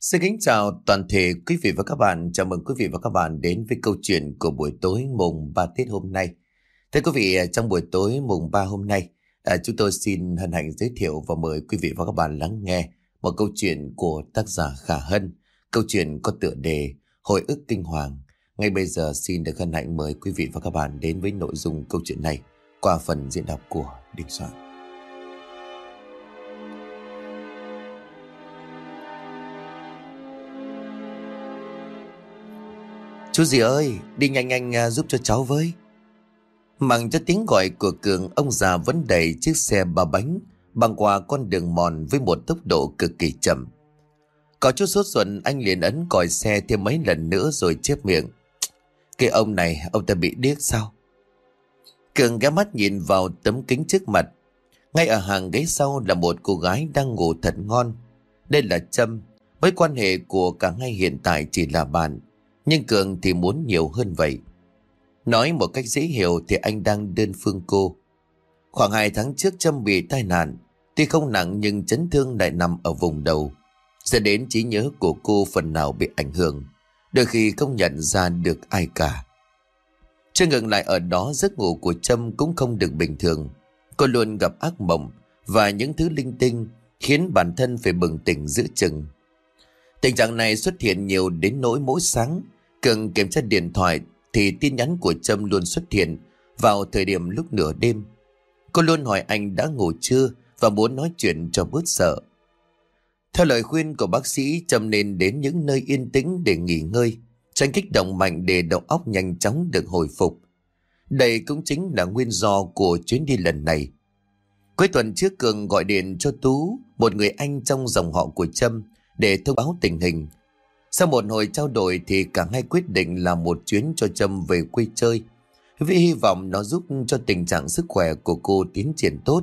Xin kính chào toàn thể quý vị và các bạn. Chào mừng quý vị và các bạn đến với câu chuyện của buổi tối mùng 3 Tết hôm nay. Thưa quý vị, à, trong buổi tối mùng 3 hôm nay, à, chúng tôi xin hân hạnh giới thiệu và mời quý vị và các bạn lắng nghe một câu chuyện của tác giả Khả Hân. Câu chuyện có tựa đề Hồi ức Kinh Hoàng. Ngay bây giờ xin được hân hạnh mời quý vị và các bạn đến với nội dung câu chuyện này qua phần diễn đọc của Đình Soạn. Chú gì ơi, đi nhanh nhanh à, giúp cho cháu với. Mặc cho tiếng gọi của Cường, ông già vẫn đẩy chiếc xe ba bánh băng qua con đường mòn với một tốc độ cực kỳ chậm. Có chút sốt ruột anh liền ấn còi xe thêm mấy lần nữa rồi chép miệng. Cái ông này, ông ta bị điếc sao? Cường ghé mắt nhìn vào tấm kính trước mặt. Ngay ở hàng ghế sau là một cô gái đang ngủ thật ngon. Đây là Trâm. Với quan hệ của cả hai hiện tại chỉ là bạn. Nhưng Cường thì muốn nhiều hơn vậy. Nói một cách dễ hiểu thì anh đang đơn phương cô. Khoảng 2 tháng trước Trâm bị tai nạn. Tuy không nặng nhưng chấn thương lại nằm ở vùng đầu. Dẫn đến trí nhớ của cô phần nào bị ảnh hưởng. Đôi khi không nhận ra được ai cả. Chưa ngừng lại ở đó, giấc ngủ của Trâm cũng không được bình thường. Cô luôn gặp ác mộng và những thứ linh tinh khiến bản thân phải bừng tỉnh giữa chừng. Tình trạng này xuất hiện nhiều đến nỗi mỗi sáng Cường kiểm tra điện thoại thì tin nhắn của Trâm luôn xuất hiện vào thời điểm lúc nửa đêm. Cô luôn hỏi anh đã ngủ chưa và muốn nói chuyện cho bớt sợ. Theo lời khuyên của bác sĩ, Trâm nên đến những nơi yên tĩnh để nghỉ ngơi, tránh kích động mạnh để đầu óc nhanh chóng được hồi phục. Đây cũng chính là nguyên do của chuyến đi lần này. Cuối tuần trước Cường gọi điện cho Tú, một người anh trong dòng họ của Trâm, để thông báo tình hình. Sau một hồi trao đổi thì cả hai quyết định làm một chuyến cho Trâm về quê chơi, vì hy vọng nó giúp cho tình trạng sức khỏe của cô tiến triển tốt.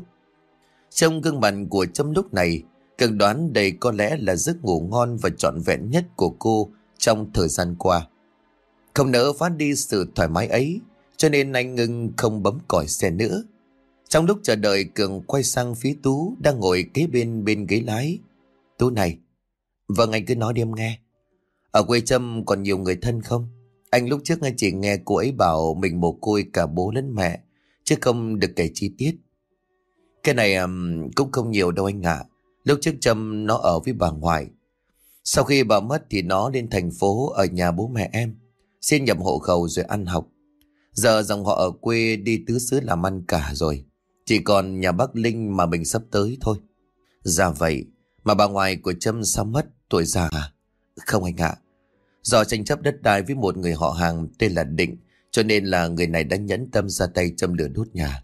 Trong gương mặt của Trâm lúc này, cần đoán đây có lẽ là giấc ngủ ngon và trọn vẹn nhất của cô trong thời gian qua. Không nỡ phát đi sự thoải mái ấy, cho nên anh ngưng không bấm còi xe nữa. Trong lúc chờ đợi Cường quay sang phía Tú đang ngồi kế bên bên ghế lái. Tú này, Vâng anh cứ nói đi em nghe. Ở quê Trâm còn nhiều người thân không? Anh lúc trước nghe chỉ nghe cô ấy bảo mình mồ côi cả bố lẫn mẹ, chứ không được kể chi tiết. Cái này um, cũng không nhiều đâu anh ạ. Lúc trước Trâm nó ở với bà ngoại. Sau khi bà mất thì nó lên thành phố ở nhà bố mẹ em. Xin nhập hộ khẩu rồi ăn học. Giờ dòng họ ở quê đi tứ xứ làm ăn cả rồi. Chỉ còn nhà bác Linh mà mình sắp tới thôi. Dạ vậy, mà bà ngoại của Trâm sao mất? Tuổi già à? Không anh ạ. Do tranh chấp đất đai với một người họ hàng tên là Định, cho nên là người này đã nhẫn tâm ra tay châm lửa đốt nhà.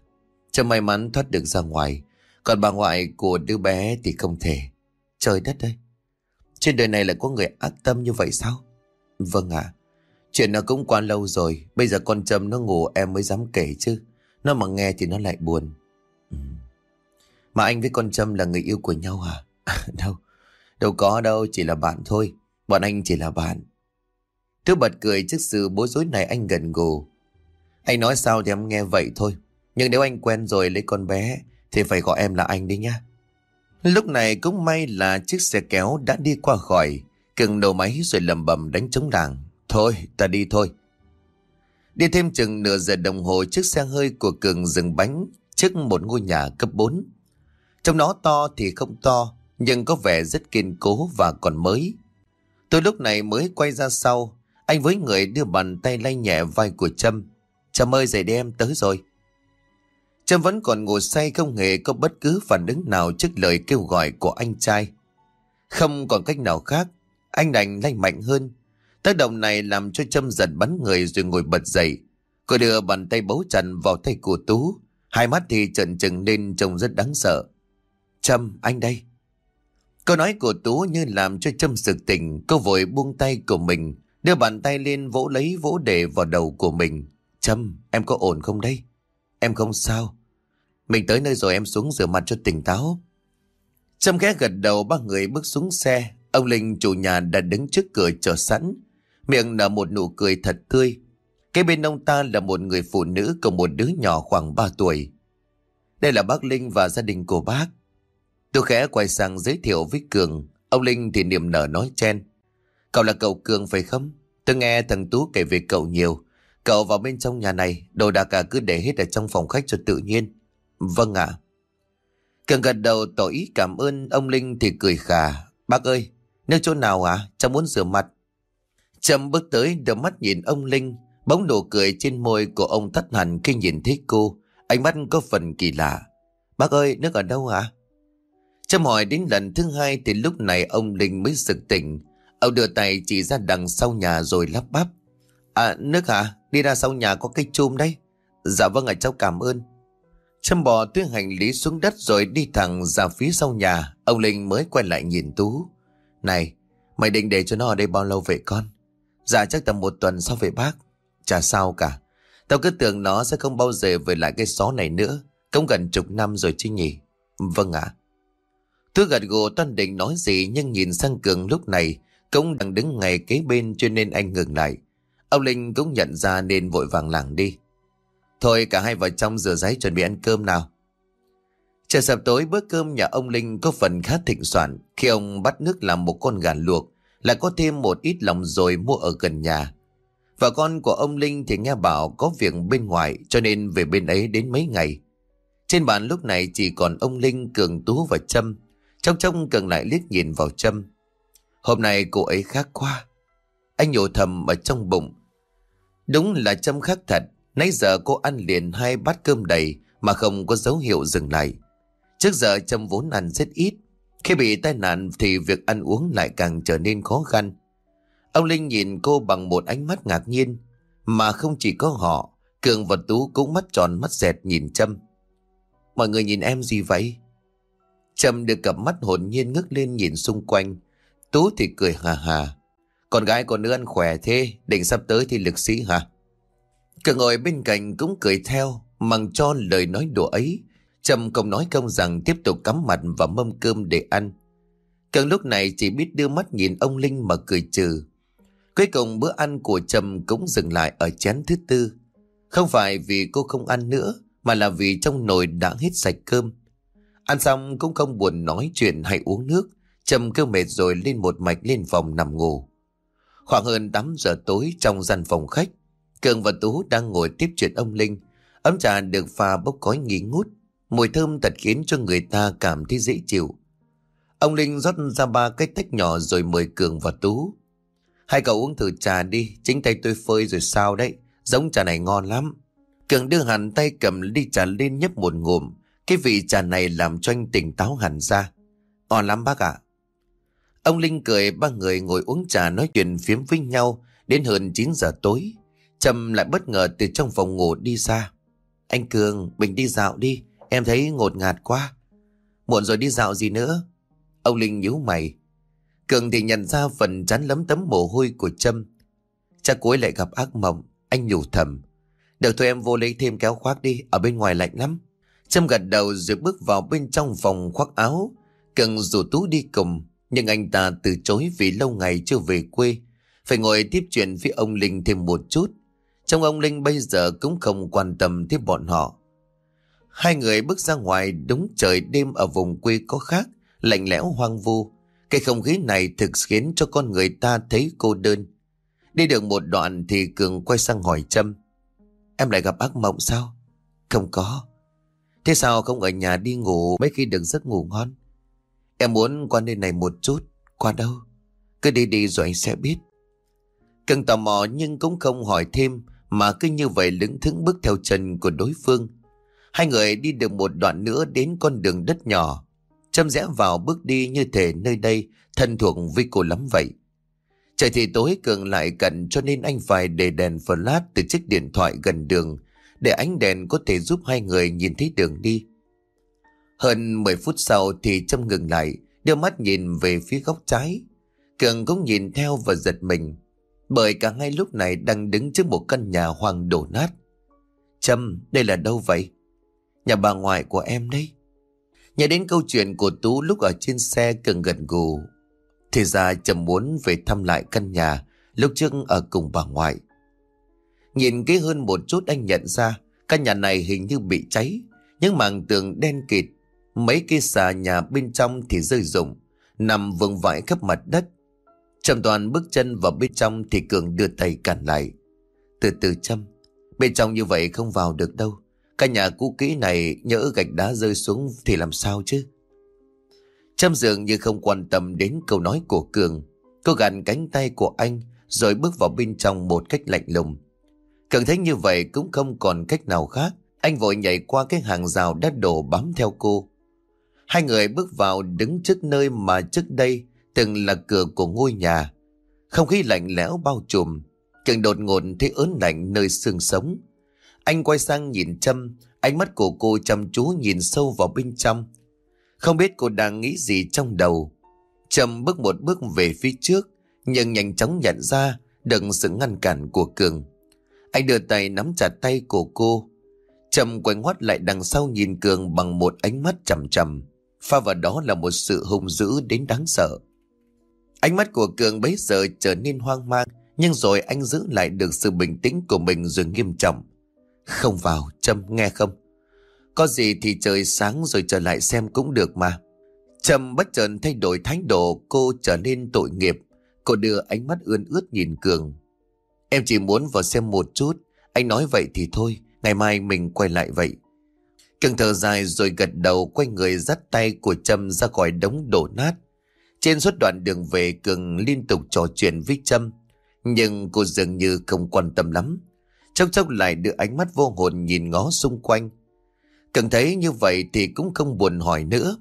Trâm may mắn thoát được ra ngoài, còn bà ngoại của đứa bé thì không thể. Trời đất ơi! Trên đời này lại có người ác tâm như vậy sao? Vâng ạ. Chuyện nó cũng quá lâu rồi, bây giờ con Trâm nó ngủ em mới dám kể chứ. Nó mà nghe thì nó lại buồn. Ừ. Mà anh với con Trâm là người yêu của nhau à? đâu, Đâu có đâu, chỉ là bạn thôi. Bọn anh chỉ là bạn. Thứ bật cười trước sự bối rối này anh gần gù. Anh nói sao thì em nghe vậy thôi. Nhưng nếu anh quen rồi lấy con bé thì phải gọi em là anh đi nhá. Lúc này cũng may là chiếc xe kéo đã đi qua khỏi. Cường đầu máy rồi lầm bầm đánh trống làng. Thôi, ta đi thôi. Đi thêm chừng nửa giờ đồng hồ chiếc xe hơi của Cường dừng bánh trước một ngôi nhà cấp 4. Trong nó to thì không to, nhưng có vẻ rất kiên cố và còn mới. Tôi lúc này mới quay ra sau, anh với người đưa bàn tay lay nhẹ vai của Trâm. Trâm ơi dậy đi em tới rồi. Trâm vẫn còn ngủ say không hề có bất cứ phản ứng nào trước lời kêu gọi của anh trai. Không còn cách nào khác, anh đành lay mạnh hơn. Tác động này làm cho Trâm giật bắn người rồi ngồi bật dậy. Cô đưa bàn tay bấu chặt vào tay của Tú, hai mắt thì trợn trừng lên trông rất đáng sợ. Trâm, anh đây. Câu nói của Tú như làm cho Trâm sực tỉnh, cô vội buông tay của mình, đưa bàn tay lên vỗ lấy vỗ để vào đầu của mình. Trâm, em có ổn không đây? Em không sao. Mình tới nơi rồi em xuống rửa mặt cho tỉnh táo. Trâm ghé gật đầu ba người bước xuống xe. Ông Linh chủ nhà đã đứng trước cửa chờ sẵn. Miệng nở một nụ cười thật tươi. Cái bên ông ta là một người phụ nữ cùng một đứa nhỏ khoảng 3 tuổi. Đây là bác Linh và gia đình của bác. Tôi khẽ quay sang giới thiệu với Cường. Ông Linh thì niềm nở nói chen. Cậu là cậu Cường phải không? Tôi nghe thằng Tú kể về cậu nhiều. Cậu vào bên trong nhà này, đồ đạc cả cứ để hết ở trong phòng khách cho tự nhiên. Vâng ạ. Cường gật đầu tỏ ý cảm ơn ông Linh thì cười khà. Bác ơi, nếu chỗ nào à? Cháu muốn rửa mặt. Trầm bước tới đôi mắt nhìn ông Linh. Bóng nụ cười trên môi của ông thất hẳn khi nhìn thấy cô. Ánh mắt có phần kỳ lạ. Bác ơi, nước ở đâu hả? Chăm hỏi đến lần thứ hai thì lúc này ông Linh mới sực tỉnh. Ông đưa tay chỉ ra đằng sau nhà rồi lắp bắp. À, nước hả? Đi ra sau nhà có cây chum đấy. Dạ vâng ạ cháu cảm ơn. Châm bò tuyên hành lý xuống đất rồi đi thẳng ra phía sau nhà. Ông Linh mới quay lại nhìn Tú. Này, mày định để cho nó ở đây bao lâu vậy con? Dạ chắc tầm một tuần sau về bác. Chả sao cả. Tao cứ tưởng nó sẽ không bao giờ về lại cái xó này nữa. Cũng gần chục năm rồi chứ nhỉ? Vâng ạ. À. Tôi gật gù toan định nói gì nhưng nhìn sang Cường lúc này cũng đang đứng ngay kế bên cho nên anh ngừng lại. Ông Linh cũng nhận ra nên vội vàng làng đi. Thôi cả hai vợ chồng rửa giấy chuẩn bị ăn cơm nào. Trời sập tối bữa cơm nhà ông Linh có phần khá thịnh soạn khi ông bắt nước làm một con gà luộc lại có thêm một ít lòng rồi mua ở gần nhà. Và con của ông Linh thì nghe bảo có việc bên ngoài cho nên về bên ấy đến mấy ngày. Trên bàn lúc này chỉ còn ông Linh, Cường Tú và Trâm. Trong trông cần lại liếc nhìn vào Trâm. Hôm nay cô ấy khác quá. Anh nhổ thầm ở trong bụng. Đúng là Trâm khác thật. Nãy giờ cô ăn liền hai bát cơm đầy mà không có dấu hiệu dừng lại. Trước giờ Trâm vốn ăn rất ít. Khi bị tai nạn thì việc ăn uống lại càng trở nên khó khăn. Ông Linh nhìn cô bằng một ánh mắt ngạc nhiên. Mà không chỉ có họ, Cường và Tú cũng mắt tròn mắt dẹt nhìn Trâm. Mọi người nhìn em gì vậy? Trâm được cặp mắt hồn nhiên ngước lên nhìn xung quanh. Tú thì cười hà hà. Con gái còn nữa ăn khỏe thế, định sắp tới thì lực sĩ hả? Cường ngồi bên cạnh cũng cười theo, mằng cho lời nói đùa ấy. Trâm không nói công rằng tiếp tục cắm mặt vào mâm cơm để ăn. Cường lúc này chỉ biết đưa mắt nhìn ông Linh mà cười trừ. Cuối cùng bữa ăn của Trâm cũng dừng lại ở chén thứ tư. Không phải vì cô không ăn nữa, mà là vì trong nồi đã hết sạch cơm. Ăn xong cũng không buồn nói chuyện hay uống nước, trầm kêu mệt rồi lên một mạch lên phòng nằm ngủ. Khoảng hơn 8 giờ tối trong gian phòng khách, Cường và Tú đang ngồi tiếp chuyện ông Linh. Ấm trà được pha bốc khói nghi ngút, mùi thơm thật khiến cho người ta cảm thấy dễ chịu. Ông Linh rót ra ba cái tách nhỏ rồi mời Cường và Tú. Hai cậu uống thử trà đi, chính tay tôi phơi rồi sao đấy, giống trà này ngon lắm. Cường đưa hẳn tay cầm ly trà lên nhấp một ngụm, cái vị trà này làm cho anh tỉnh táo hẳn ra. Ngon lắm bác ạ. Ông Linh cười ba người ngồi uống trà nói chuyện phiếm với nhau đến hơn 9 giờ tối. Trâm lại bất ngờ từ trong phòng ngủ đi ra. Anh Cường, mình đi dạo đi, em thấy ngột ngạt quá. Muộn rồi đi dạo gì nữa? Ông Linh nhíu mày. Cường thì nhận ra phần chán lấm tấm mồ hôi của Trâm. Chắc cuối lại gặp ác mộng, anh nhủ thầm. Được thôi em vô lấy thêm kéo khoác đi, ở bên ngoài lạnh lắm. Trâm gật đầu rồi bước vào bên trong phòng khoác áo. cần rủ Tú đi cùng, nhưng anh ta từ chối vì lâu ngày chưa về quê. Phải ngồi tiếp chuyện với ông Linh thêm một chút. Trong ông Linh bây giờ cũng không quan tâm tới bọn họ. Hai người bước ra ngoài đúng trời đêm ở vùng quê có khác, lạnh lẽo hoang vu. Cái không khí này thực khiến cho con người ta thấy cô đơn. Đi được một đoạn thì Cường quay sang hỏi Trâm. Em lại gặp ác mộng sao? Không có. Thế sao không ở nhà đi ngủ mấy khi được giấc ngủ ngon? Em muốn qua nơi này một chút. Qua đâu? Cứ đi đi rồi anh sẽ biết. cần tò mò nhưng cũng không hỏi thêm, mà cứ như vậy lững thững bước theo chân của đối phương. Hai người đi được một đoạn nữa đến con đường đất nhỏ. Châm rẽ vào bước đi như thể nơi đây thân thuộc với cô lắm vậy. Trời thì tối cường lại cận cho nên anh phải để đèn flash từ chiếc điện thoại gần đường để ánh đèn có thể giúp hai người nhìn thấy đường đi. Hơn 10 phút sau thì Trâm ngừng lại, đưa mắt nhìn về phía góc trái. Cường cũng nhìn theo và giật mình, bởi cả hai lúc này đang đứng trước một căn nhà hoang đổ nát. Trâm, đây là đâu vậy? Nhà bà ngoại của em đấy. Nhớ đến câu chuyện của Tú lúc ở trên xe Cường gần gù. Thì ra Trâm muốn về thăm lại căn nhà lúc trước ở cùng bà ngoại. Nhìn kỹ hơn một chút anh nhận ra căn nhà này hình như bị cháy. Những mảng tường đen kịt, mấy cây xà nhà bên trong thì rơi rụng. nằm vương vãi khắp mặt đất. Trầm toàn bước chân vào bên trong thì Cường đưa tay cản lại. Từ từ châm, bên trong như vậy không vào được đâu. Căn nhà cũ kỹ này nhỡ gạch đá rơi xuống thì làm sao chứ? Trâm dường như không quan tâm đến câu nói của Cường. Cô gặn cánh tay của anh rồi bước vào bên trong một cách lạnh lùng. Cần thấy như vậy cũng không còn cách nào khác. Anh vội nhảy qua cái hàng rào đất đổ bám theo cô. Hai người bước vào đứng trước nơi mà trước đây từng là cửa của ngôi nhà. Không khí lạnh lẽo bao trùm. Cường đột ngột thấy ớn lạnh nơi xương sống. Anh quay sang nhìn Trâm, ánh mắt của cô chăm chú nhìn sâu vào bên trong. Không biết cô đang nghĩ gì trong đầu. Trâm bước một bước về phía trước, nhưng nhanh chóng nhận ra đừng sự ngăn cản của Cường. Anh đưa tay nắm chặt tay của cô. Trầm quay ngoắt lại đằng sau nhìn Cường bằng một ánh mắt chầm chầm. Pha vào đó là một sự hung dữ đến đáng sợ. Ánh mắt của Cường bấy giờ trở nên hoang mang, nhưng rồi anh giữ lại được sự bình tĩnh của mình rồi nghiêm trọng. Không vào, Trâm nghe không? Có gì thì trời sáng rồi trở lại xem cũng được mà. Trâm bất chợt thay đổi thái độ cô trở nên tội nghiệp. Cô đưa ánh mắt ươn ướt nhìn Cường. Em chỉ muốn vào xem một chút. Anh nói vậy thì thôi. Ngày mai mình quay lại vậy. Cường thở dài rồi gật đầu quay người dắt tay của Trâm ra khỏi đống đổ nát. Trên suốt đoạn đường về, Cường liên tục trò chuyện với Trâm. Nhưng cô dường như không quan tâm lắm. Chốc chốc lại đưa ánh mắt vô hồn nhìn ngó xung quanh. Cường thấy như vậy thì cũng không buồn hỏi nữa.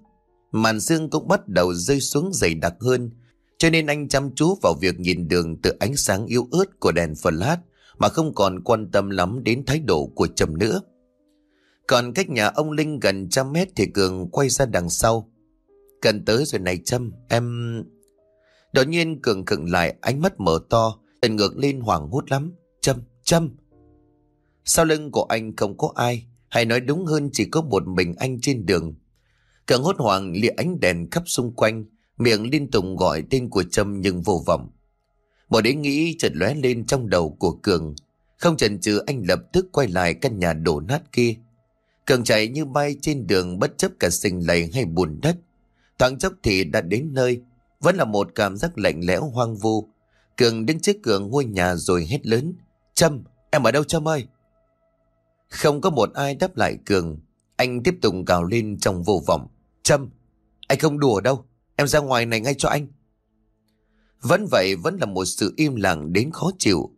Màn sương cũng bắt đầu rơi xuống dày đặc hơn. Cho nên anh chăm chú vào việc nhìn đường từ ánh sáng yếu ớt của đèn flash mà không còn quan tâm lắm đến thái độ của Trầm nữa. Còn cách nhà ông Linh gần trăm mét thì Cường quay ra đằng sau. cần tới rồi này Trâm, em... Đột nhiên Cường khựng lại ánh mắt mở to, tình ngược lên hoảng hốt lắm. Trâm, Trâm. Sau lưng của anh không có ai, hay nói đúng hơn chỉ có một mình anh trên đường. Cường hốt hoảng lìa ánh đèn khắp xung quanh, miệng liên tục gọi tên của Trâm nhưng vô vọng. Một ý nghĩ chợt lóe lên trong đầu của Cường. Không chần chừ anh lập tức quay lại căn nhà đổ nát kia. Cường chạy như bay trên đường bất chấp cả sình lầy hay bùn đất. Thoáng chốc thì đã đến nơi. Vẫn là một cảm giác lạnh lẽo hoang vu. Cường đứng trước cửa ngôi nhà rồi hét lớn. Trâm, em ở đâu Trâm ơi? Không có một ai đáp lại Cường. Anh tiếp tục gào lên trong vô vọng. Trâm, anh không đùa đâu. Em ra ngoài này ngay cho anh. Vẫn vậy, vẫn là một sự im lặng đến khó chịu.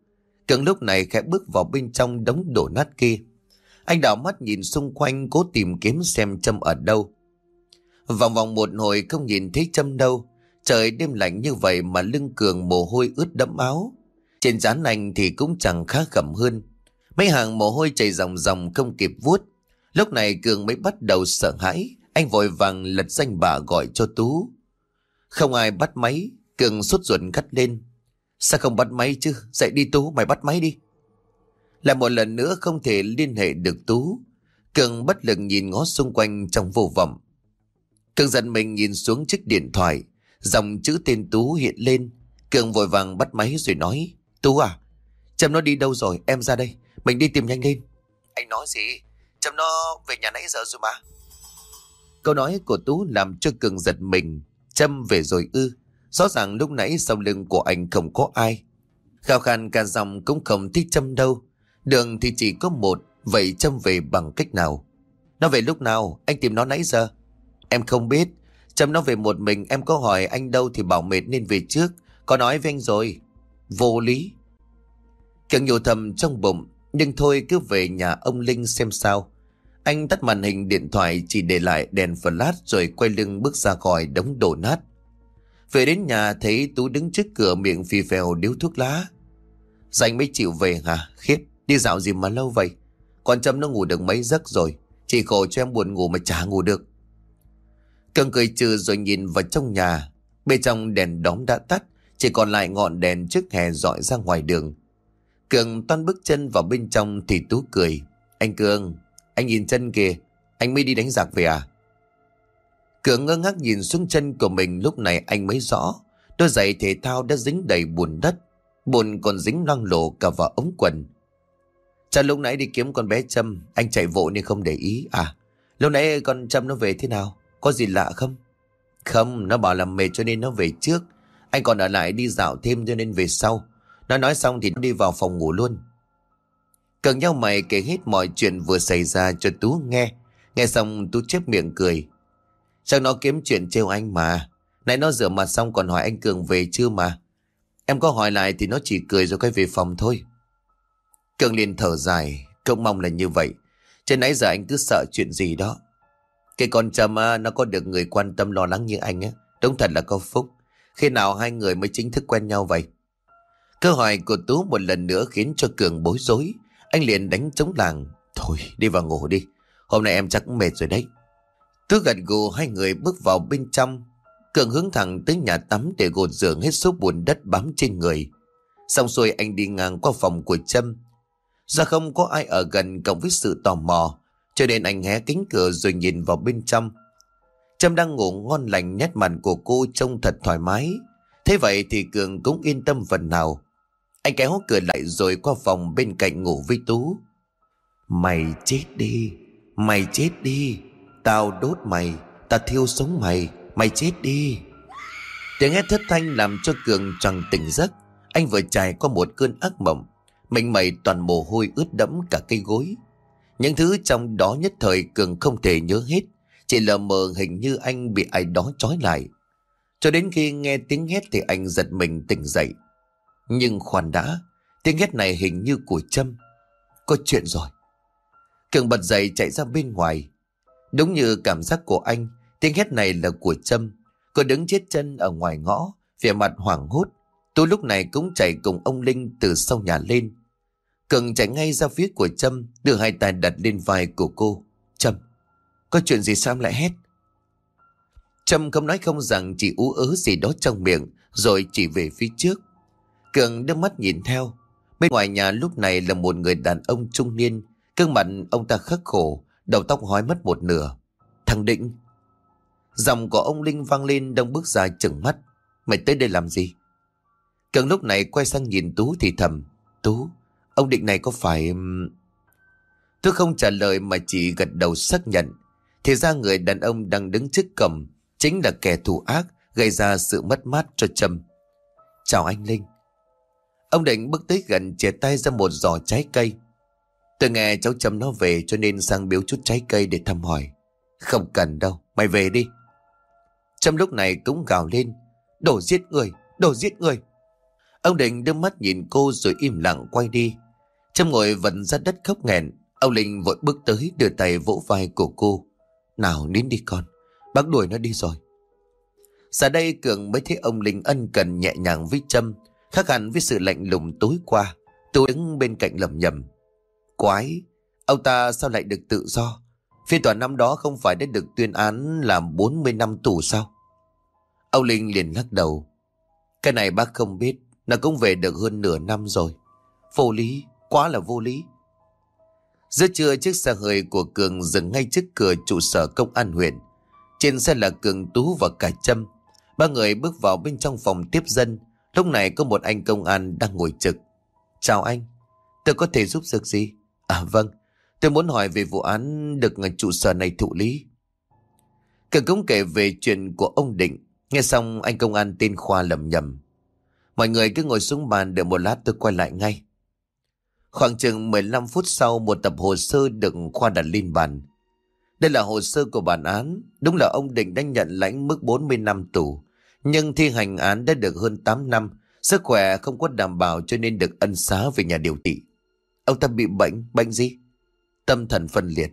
Cường lúc này khẽ bước vào bên trong đống đổ nát kia. Anh đảo mắt nhìn xung quanh, cố tìm kiếm xem Trâm ở đâu. Vòng vòng một hồi không nhìn thấy Trâm đâu. Trời đêm lạnh như vậy mà lưng Cường mồ hôi ướt đẫm áo. Trên trán anh thì cũng chẳng khá khẩm hơn. Mấy hàng mồ hôi chảy ròng ròng không kịp vuốt. Lúc này Cường mới bắt đầu sợ hãi. Anh vội vàng lật danh bà gọi cho Tú. Không ai bắt máy. Cường sốt ruột gắt lên. Sao không bắt máy chứ? Dậy đi Tú, mày bắt máy đi. Lại một lần nữa không thể liên hệ được Tú. Cường bất lực nhìn ngó xung quanh trong vô vọng. Cường giận mình nhìn xuống chiếc điện thoại. Dòng chữ tên Tú hiện lên. Cường vội vàng bắt máy rồi nói. Tú à, Trâm nó đi đâu rồi? Em ra đây. Mình đi tìm nhanh lên. Anh nói gì? Trâm nó về nhà nãy giờ rồi mà. Câu nói của Tú làm cho Cường giật mình. Trâm về rồi ư. Rõ ràng lúc nãy sau lưng của anh không có ai. Khao Khan cả dòng cũng không thích Trâm đâu. Đường thì chỉ có một. Vậy Trâm về bằng cách nào? Nó về lúc nào? Anh tìm nó nãy giờ. Em không biết. Trâm nó về một mình. Em có hỏi anh đâu thì bảo mệt nên về trước. Có nói với anh rồi. Vô lý. Cường nhủ thầm trong bụng. Nhưng thôi cứ về nhà ông Linh xem sao. Anh tắt màn hình điện thoại chỉ để lại đèn flash rồi quay lưng bước ra khỏi đống đổ nát. Về đến nhà thấy Tú đứng trước cửa miệng phì phèo điếu thuốc lá. Dành mới chịu về hả? Khiếp, đi dạo gì mà lâu vậy? con Trâm nó ngủ được mấy giấc rồi. Chỉ khổ cho em buồn ngủ mà chả ngủ được. Cường cười trừ rồi nhìn vào trong nhà. Bên trong đèn đóm đã tắt, chỉ còn lại ngọn đèn trước hè dọi ra ngoài đường. Cường toan bước chân vào bên trong thì Tú cười. Anh Cường, anh nhìn chân kìa, anh mới đi đánh giặc về à? Cường ngơ ngác nhìn xuống chân của mình lúc này anh mới rõ. Đôi giày thể thao đã dính đầy bùn đất. Bùn còn dính loang lổ cả vào ống quần. Cha lúc nãy đi kiếm con bé Trâm, anh chạy vội nên không để ý. À, lúc nãy con Trâm nó về thế nào? Có gì lạ không? Không, nó bảo là mệt cho nên nó về trước. Anh còn ở lại đi dạo thêm cho nên về sau. Nó nói xong thì nó đi vào phòng ngủ luôn. Cần nhau mày kể hết mọi chuyện vừa xảy ra cho Tú nghe. Nghe xong, Tú chép miệng cười. Sao nó kiếm chuyện trêu anh mà. Nãy nó rửa mặt xong còn hỏi anh Cường về chưa mà. Em có hỏi lại thì nó chỉ cười rồi quay về phòng thôi. Cường liền thở dài. Cậu mong là như vậy. Trên nãy giờ anh cứ sợ chuyện gì đó. Cái con Trâm nó có được người quan tâm lo lắng như anh á. Đúng thật là có phúc. Khi nào hai người mới chính thức quen nhau vậy? Câu hỏi của Tú một lần nữa khiến cho Cường bối rối. Anh liền đánh trống làng. Thôi đi vào ngủ đi. Hôm nay em chắc cũng mệt rồi đấy. Tứ gật gù hai người bước vào bên trong. Cường hướng thẳng tới nhà tắm để gột rửa hết số bùn đất bám trên người. Xong xuôi anh đi ngang qua phòng của Trâm. Do không có ai ở gần cộng với sự tò mò, cho nên anh hé kính cửa rồi nhìn vào bên trong. Trâm đang ngủ ngon lành nét mặt của cô trông thật thoải mái. Thế vậy thì Cường cũng yên tâm phần nào. Anh kéo cửa lại rồi qua phòng bên cạnh ngủ với Tú. Mày chết đi, mày chết đi, tao đốt mày, tao thiêu sống mày, mày chết đi. Tiếng hét thất thanh làm cho Cường chẳng tỉnh giấc. Anh vừa trải qua một cơn ác mộng. Mình mày toàn mồ hôi ướt đẫm cả cây gối. Những thứ trong đó nhất thời Cường không thể nhớ hết. Chỉ lờ mờ hình như anh bị ai đó trói lại. Cho đến khi nghe tiếng hét thì anh giật mình tỉnh dậy. Nhưng khoan đã, tiếng hét này hình như của Trâm. Có chuyện rồi. Cường bật dậy chạy ra bên ngoài. Đúng như cảm giác của anh, tiếng hét này là của Trâm. Cô đứng chết chân ở ngoài ngõ, vẻ mặt hoảng hốt. Tôi lúc này cũng chạy cùng ông Linh từ sau nhà lên. Cường chạy ngay ra phía của Trâm, đưa hai tay đặt lên vai của cô. Trâm, có chuyện gì sao lại hét? Trâm không nói không rằng chỉ ú ớ gì đó trong miệng, rồi chỉ về phía trước. Cường đưa mắt nhìn theo. Bên ngoài nhà lúc này là một người đàn ông trung niên. Cương mặt ông ta khắc khổ, đầu tóc hói mất một nửa. Thằng Định. Dòng của ông Linh vang lên đông bước ra chừng mắt. Mày tới đây làm gì? Cường lúc này quay sang nhìn Tú thì thầm. Tú, ông Định này có phải... Tú không trả lời mà chỉ gật đầu xác nhận. Thì ra người đàn ông đang đứng trước cầm chính là kẻ thù ác gây ra sự mất mát cho Trâm. Chào anh Linh. Ông Định bước tới gần chìa tay ra một giỏ trái cây. Tôi nghe cháu Trâm nó về cho nên sang biếu chút trái cây để thăm hỏi. Không cần đâu, mày về đi. Trâm lúc này cũng gào lên. Đổ giết người, đổ giết người. Ông Định đưa mắt nhìn cô rồi im lặng quay đi. Trâm ngồi vẫn ra đất khóc nghẹn. Ông Linh vội bước tới đưa tay vỗ vai của cô. Nào nín đi con, bác đuổi nó đi rồi. Giờ đây Cường mới thấy ông Linh ân cần nhẹ nhàng với Trâm Khác hẳn với sự lạnh lùng tối qua Tôi đứng bên cạnh lầm nhầm. Quái, Ông ta sao lại được tự do? Phiên tòa năm đó không phải đã được tuyên án Làm 40 năm tù sao? Ông Linh liền lắc đầu. Cái này bác không biết, Nó cũng về được hơn nửa năm rồi. Vô lý, Quá là vô lý. Giữa trưa, chiếc xe hơi của Cường dừng ngay trước cửa trụ sở công an huyện. Trên xe là Cường Tú và cả Trâm. Ba người bước vào bên trong phòng tiếp dân. Lúc này có một anh công an đang ngồi trực. Chào anh, tôi có thể giúp được gì? À vâng, tôi muốn hỏi về vụ án được trụ sở này thụ lý. Cường cũng kể về chuyện của ông Định. Nghe xong anh công an tên Khoa lầm nhầm. Mọi người cứ ngồi xuống bàn đợi một lát tôi quay lại ngay. Khoảng chừng 15 phút sau một tập hồ sơ được Khoa đặt lên bàn. Đây là hồ sơ của bản án. Đúng là ông Định đã nhận lãnh mức 40 năm tù. Nhưng thi hành án đã được hơn 8 năm, sức khỏe không có đảm bảo cho nên được ân xá về nhà điều trị. Ông ta bị bệnh, bệnh gì? Tâm thần phân liệt.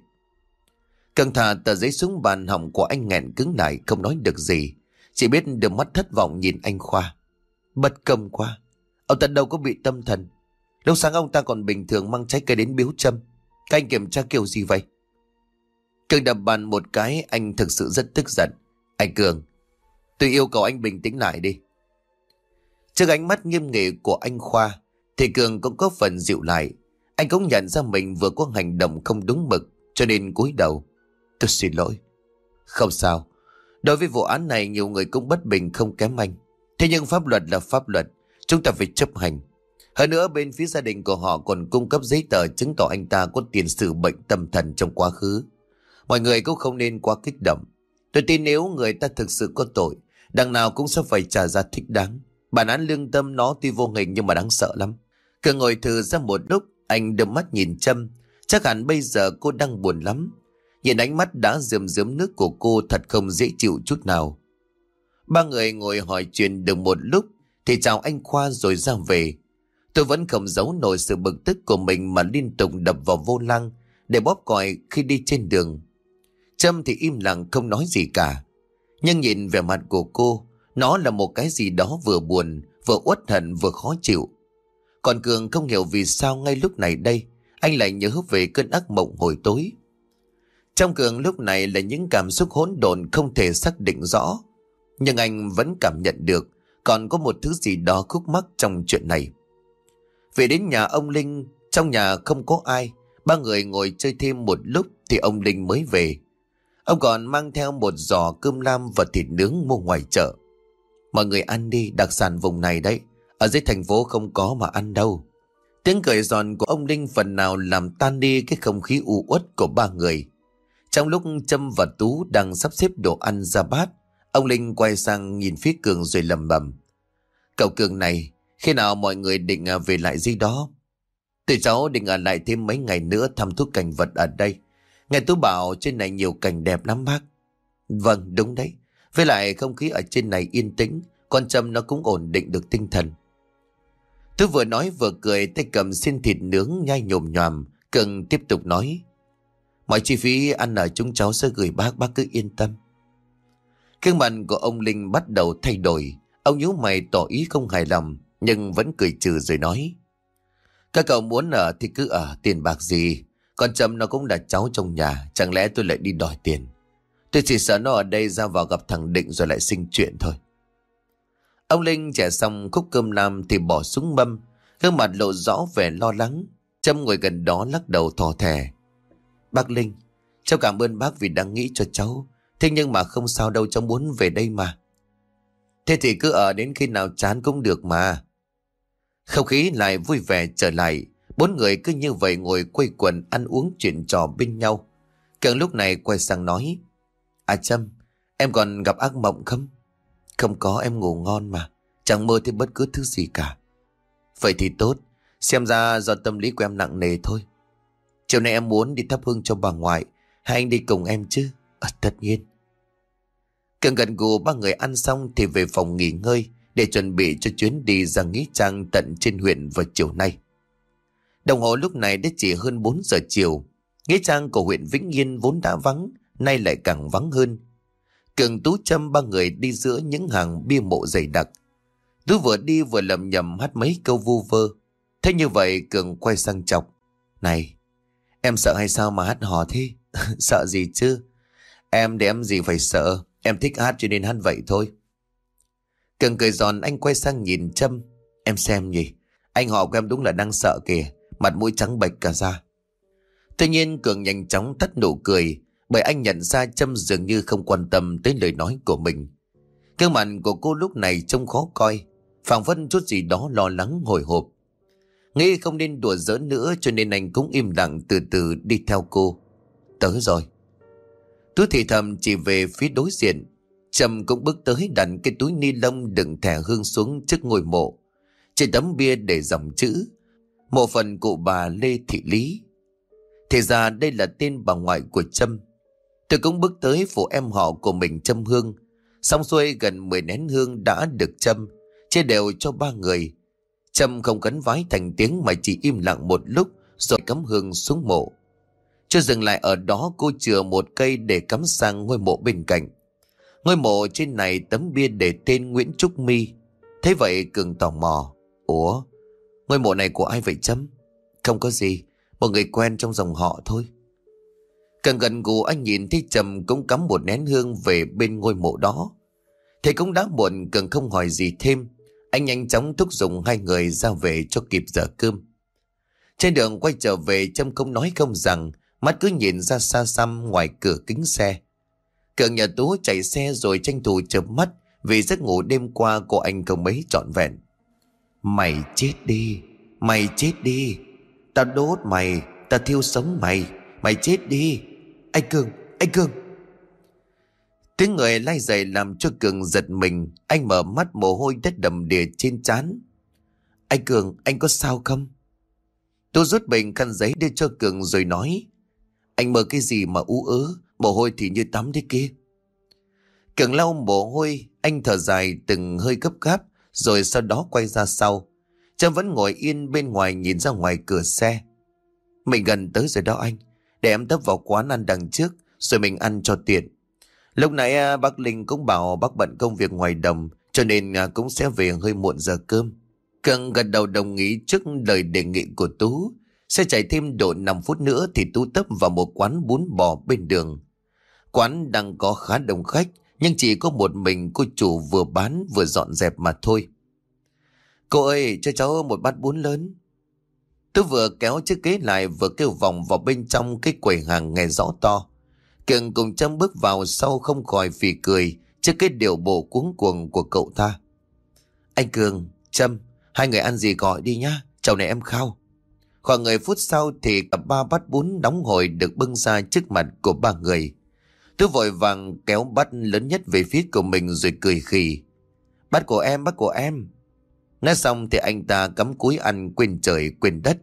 Cần thả tờ giấy xuống bàn hỏng của anh nghẹn cứng lại không nói được gì. Chỉ biết đôi mắt thất vọng nhìn anh Khoa. Bất công quá. Ông ta đâu có bị tâm thần. Lúc sáng ông ta còn bình thường mang trái cây đến biếu châm. Các anh kiểm tra kiểu gì vậy? Cường đập bàn một cái anh thực sự rất tức giận. Anh Cường, Tôi yêu cầu anh bình tĩnh lại đi. Trước ánh mắt nghiêm nghị của anh Khoa, thì Cường cũng có phần dịu lại. Anh cũng nhận ra mình vừa có hành động không đúng mực, cho nên cúi đầu. Tôi xin lỗi. Không sao. Đối với vụ án này nhiều người cũng bất bình không kém anh. Thế nhưng pháp luật là pháp luật, chúng ta phải chấp hành. Hơn nữa bên phía gia đình của họ còn cung cấp giấy tờ chứng tỏ anh ta có tiền sử bệnh tâm thần trong quá khứ. Mọi người cũng không nên quá kích động. Tôi tin nếu người ta thực sự có tội, đằng nào cũng sẽ phải trả giá thích đáng. Bản án lương tâm nó tuy vô hình nhưng mà đáng sợ lắm. Cứ ngồi thử ra một lúc, anh đưa mắt nhìn Trâm. Chắc hẳn bây giờ cô đang buồn lắm. Nhìn ánh mắt đã rườm rớm nước của cô thật không dễ chịu chút nào. Ba người ngồi hỏi chuyện được một lúc thì chào anh Khoa rồi ra về. Tôi vẫn không giấu nổi sự bực tức của mình mà liên tục đập vào vô lăng để bóp còi khi đi trên đường. Trâm thì im lặng không nói gì cả. Nhưng nhìn vẻ mặt của cô, nó là một cái gì đó vừa buồn, vừa uất hận vừa khó chịu. Còn Cường không hiểu vì sao ngay lúc này đây, anh lại nhớ về cơn ác mộng hồi tối. Trong Cường lúc này là những cảm xúc hỗn độn không thể xác định rõ. Nhưng anh vẫn cảm nhận được còn có một thứ gì đó khúc mắc trong chuyện này. Về đến nhà ông Linh, trong nhà không có ai, ba người ngồi chơi thêm một lúc thì ông Linh mới về. Ông còn mang theo một giò cơm lam và thịt nướng mua ngoài chợ. Mọi người ăn đi, đặc sản vùng này đấy. Ở dưới thành phố không có mà ăn đâu. Tiếng cười giòn của ông Linh phần nào làm tan đi cái không khí u uất của ba người. Trong lúc Trâm và Tú đang sắp xếp đồ ăn ra bát, ông Linh quay sang nhìn phía Cường rồi lầm bầm. Cậu Cường này, khi nào mọi người định à, về lại gì đó? Tụi cháu định ở lại thêm mấy ngày nữa thăm thuốc cảnh vật ở đây. Nghe Tú bảo trên này nhiều cảnh đẹp lắm bác. Vâng, đúng đấy. Với lại không khí ở trên này yên tĩnh, con Trâm nó cũng ổn định được tinh thần. Tú vừa nói vừa cười tay cầm xin thịt nướng nhai nhồm nhòm, cần tiếp tục nói. Mọi chi phí ăn ở chúng cháu sẽ gửi bác, bác cứ yên tâm. Cương mặt của ông Linh bắt đầu thay đổi. Ông nhíu mày tỏ ý không hài lòng, nhưng vẫn cười trừ rồi nói. Các cậu muốn ở thì cứ ở, tiền bạc gì. Con Trâm nó cũng là cháu trong nhà, chẳng lẽ tôi lại đi đòi tiền. Tôi chỉ sợ nó ở đây ra vào gặp thằng Định rồi lại sinh chuyện thôi. Ông Linh trẻ xong khúc cơm nam thì bỏ xuống mâm, gương mặt lộ rõ vẻ lo lắng. Trâm ngồi gần đó lắc đầu thò thẻ. Bác Linh, cháu cảm ơn bác vì đang nghĩ cho cháu. Thế nhưng mà không sao đâu cháu muốn về đây mà. Thế thì cứ ở đến khi nào chán cũng được mà. Không khí lại vui vẻ trở lại. Bốn người cứ như vậy ngồi quây quần ăn uống chuyện trò bên nhau. Cường lúc này quay sang nói. À Trâm, em còn gặp ác mộng không? Không có em ngủ ngon mà. Chẳng mơ thấy bất cứ thứ gì cả. Vậy thì tốt. Xem ra do tâm lý của em nặng nề thôi. Chiều nay em muốn đi thắp hương cho bà ngoại. Hay anh đi cùng em chứ? À, tất nhiên. Cường gần gù ba người ăn xong thì về phòng nghỉ ngơi để chuẩn bị cho chuyến đi ra Nghĩa Trang tận trên huyện vào chiều nay. Đồng hồ lúc này đã chỉ hơn 4 giờ chiều. Nghĩa Trang của huyện Vĩnh Yên vốn đã vắng, nay lại càng vắng hơn. Cường Tú Trâm ba người đi giữa những hàng bia mộ dày đặc. Tú vừa đi vừa lầm nhầm hát mấy câu vu vơ. Thế như vậy Cường quay sang chọc. Này, em sợ hay sao mà hát hò thế? sợ gì chứ? Em để em gì phải sợ. Em thích hát cho nên hát vậy thôi. Cường cười giòn anh quay sang nhìn Trâm. Em xem nhỉ. Anh họ của em đúng là đang sợ kìa. Mặt mũi trắng bệch cả ra. Tuy nhiên, Cường nhanh chóng tắt nụ cười. Bởi anh nhận ra Trâm dường như không quan tâm tới lời nói của mình. Gương mặt của cô lúc này trông khó coi. phảng phất chút gì đó lo lắng hồi hộp. Nghĩ không nên đùa giỡn nữa, cho nên anh cũng im lặng từ từ đi theo cô. Tới rồi. Tú thì thầm chỉ về phía đối diện. Trầm cũng bước tới đặt cái túi ni lông đựng thẻ hương xuống trước ngôi mộ. Trên tấm bia để dòng chữ. Mộ phần cụ bà Lê Thị Lý. Thì ra đây là tên bà ngoại của Trâm. Tôi cũng bước tới phụ em họ của mình Trâm hương. Xong xuôi gần 10 nén hương đã được Trâm Chia đều cho ba người. Trâm không cấn vái thành tiếng mà chỉ im lặng một lúc rồi cắm hương xuống mộ. Chưa dừng lại ở đó cô chừa một cây để cắm sang ngôi mộ bên cạnh. Ngôi mộ trên này tấm bia để tên Nguyễn Trúc My. Thế vậy Cường tò mò. Ủa, ngôi mộ này của ai vậy chấm? Không có gì, một người quen trong dòng họ thôi. Càng gần gù anh nhìn thấy Trầm cũng cắm một nén hương về bên ngôi mộ đó. Thầy cũng đã muộn Cường không hỏi gì thêm. Anh nhanh chóng thúc giục hai người ra về cho kịp giờ cơm. Trên đường quay trở về Trâm không nói không rằng Mắt cứ nhìn ra xa xăm ngoài cửa kính xe. Cường nhà Tú chạy xe rồi tranh thủ chớp mắt vì giấc ngủ đêm qua của anh không mấy trọn vẹn. Mày chết đi, mày chết đi. Tao đốt mày, tao thiêu sống mày, mày chết đi. Anh Cường, anh Cường. Tiếng người lay dậy làm cho Cường giật mình. Anh mở mắt mồ hôi đất đầm đìa trên trán. Anh Cường, anh có sao không? Tôi rút bình khăn giấy đưa cho Cường rồi nói. Anh mơ cái gì mà ú ớ, mồ hôi thì như tắm thế kia. Cường lau mồ hôi, anh thở dài từng hơi gấp gáp, rồi sau đó quay ra sau. Trâm vẫn ngồi yên bên ngoài nhìn ra ngoài cửa xe. Mình gần tới rồi đó anh, để em tấp vào quán ăn đằng trước, rồi mình ăn cho tiện. Lúc nãy à, bác Linh cũng bảo bác bận công việc ngoài đồng, cho nên à, cũng sẽ về hơi muộn giờ cơm. Cường gật đầu đồng ý trước lời đề nghị của Tú. Sẽ chạy thêm độ 5 phút nữa thì Tú tấp vào một quán bún bò bên đường. Quán đang có khá đông khách, nhưng chỉ có một mình cô chủ vừa bán vừa dọn dẹp mà thôi. Cô ơi, cho cháu một bát bún lớn. Tú vừa kéo chiếc ghế lại vừa kêu vòng vào bên trong cái quầy hàng nghe rõ to. Cường cùng châm bước vào sau không khỏi phì cười trước cái điều bộ cuống cuồng của cậu ta. Anh Cường, Trâm, hai người ăn gì gọi đi nhá, chầu này em khao. Khoảng 10 phút sau thì cả ba bát bún đóng hồi được bưng ra trước mặt của ba người. Tôi vội vàng kéo bắt lớn nhất về phía của mình rồi cười khì. bắt của em, bắt của em. Nói xong thì anh ta cắm cúi ăn quên trời quên đất.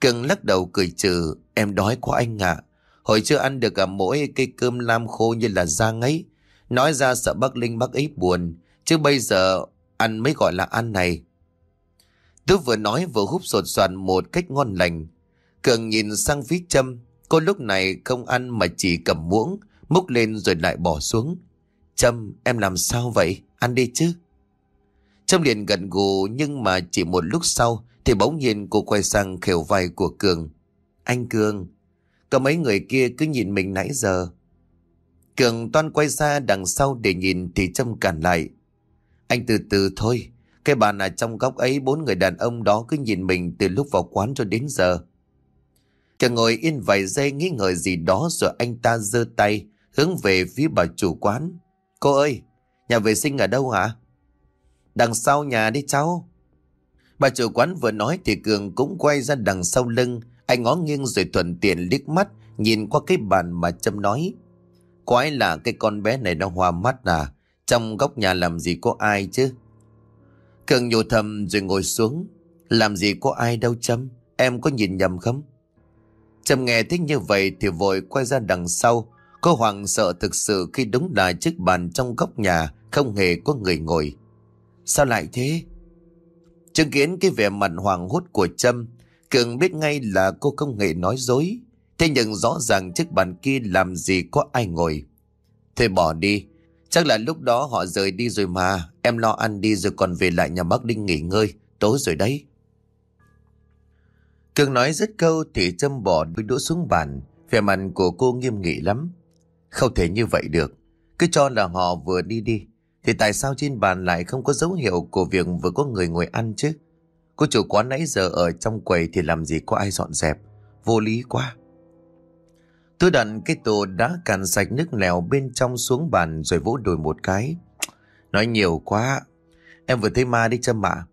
Cường lắc đầu cười trừ, em đói quá anh ạ. Hồi chưa ăn được cả mỗi cây cơm lam khô như là da ngấy. Nói ra sợ bác Linh bác ấy buồn, chứ bây giờ ăn mới gọi là ăn này. Tôi vừa nói vừa húp sột soạn một cách ngon lành. Cường nhìn sang phía châm, cô lúc này không ăn mà chỉ cầm muỗng, múc lên rồi lại bỏ xuống. Trâm, em làm sao vậy? Ăn đi chứ. Trâm liền gần gù nhưng mà chỉ một lúc sau thì bỗng nhiên cô quay sang khều vai của Cường. Anh Cường, có mấy người kia cứ nhìn mình nãy giờ. Cường toan quay ra đằng sau để nhìn thì Trâm cản lại. Anh từ từ thôi, cái bàn ở trong góc ấy bốn người đàn ông đó cứ nhìn mình từ lúc vào quán cho đến giờ. Cường ngồi yên vài giây nghĩ ngợi gì đó rồi anh ta giơ tay hướng về phía bà chủ quán. Cô ơi, nhà vệ sinh ở đâu hả? Đằng sau nhà đi cháu. Bà chủ quán vừa nói thì Cường cũng quay ra đằng sau lưng. Anh ngó nghiêng rồi thuận tiện liếc mắt nhìn qua cái bàn mà Trâm nói. Quái là cái con bé này nó hoa mắt à. Trong góc nhà làm gì có ai chứ? Cường nhổ thầm rồi ngồi xuống. Làm gì có ai đâu Trâm, em có nhìn nhầm không? Trâm nghe thích như vậy thì vội quay ra đằng sau. Cô hoàng sợ thực sự khi đúng là chiếc bàn trong góc nhà không hề có người ngồi. Sao lại thế? Chứng kiến cái vẻ mặt hoàng hốt của Trâm, Cường biết ngay là cô không hề nói dối. Thế nhưng rõ ràng chiếc bàn kia làm gì có ai ngồi. Thôi bỏ đi, Chắc là lúc đó họ rời đi rồi mà Em lo ăn đi rồi còn về lại nhà bác Đinh nghỉ ngơi Tối rồi đấy Cường nói rất câu thì trâm bỏ đôi đũa xuống bàn Vẻ mặt của cô nghiêm nghị lắm không thể như vậy được Cứ cho là họ vừa đi đi Thì tại sao trên bàn lại không có dấu hiệu Của việc vừa có người ngồi ăn chứ Cô chủ quán nãy giờ ở trong quầy Thì làm gì có ai dọn dẹp Vô lý quá Tôi đặt cái tô đã cạn sạch nước lèo bên trong xuống bàn rồi vỗ đùi một cái. Nói nhiều quá. Em vừa thấy ma đi châm ạ.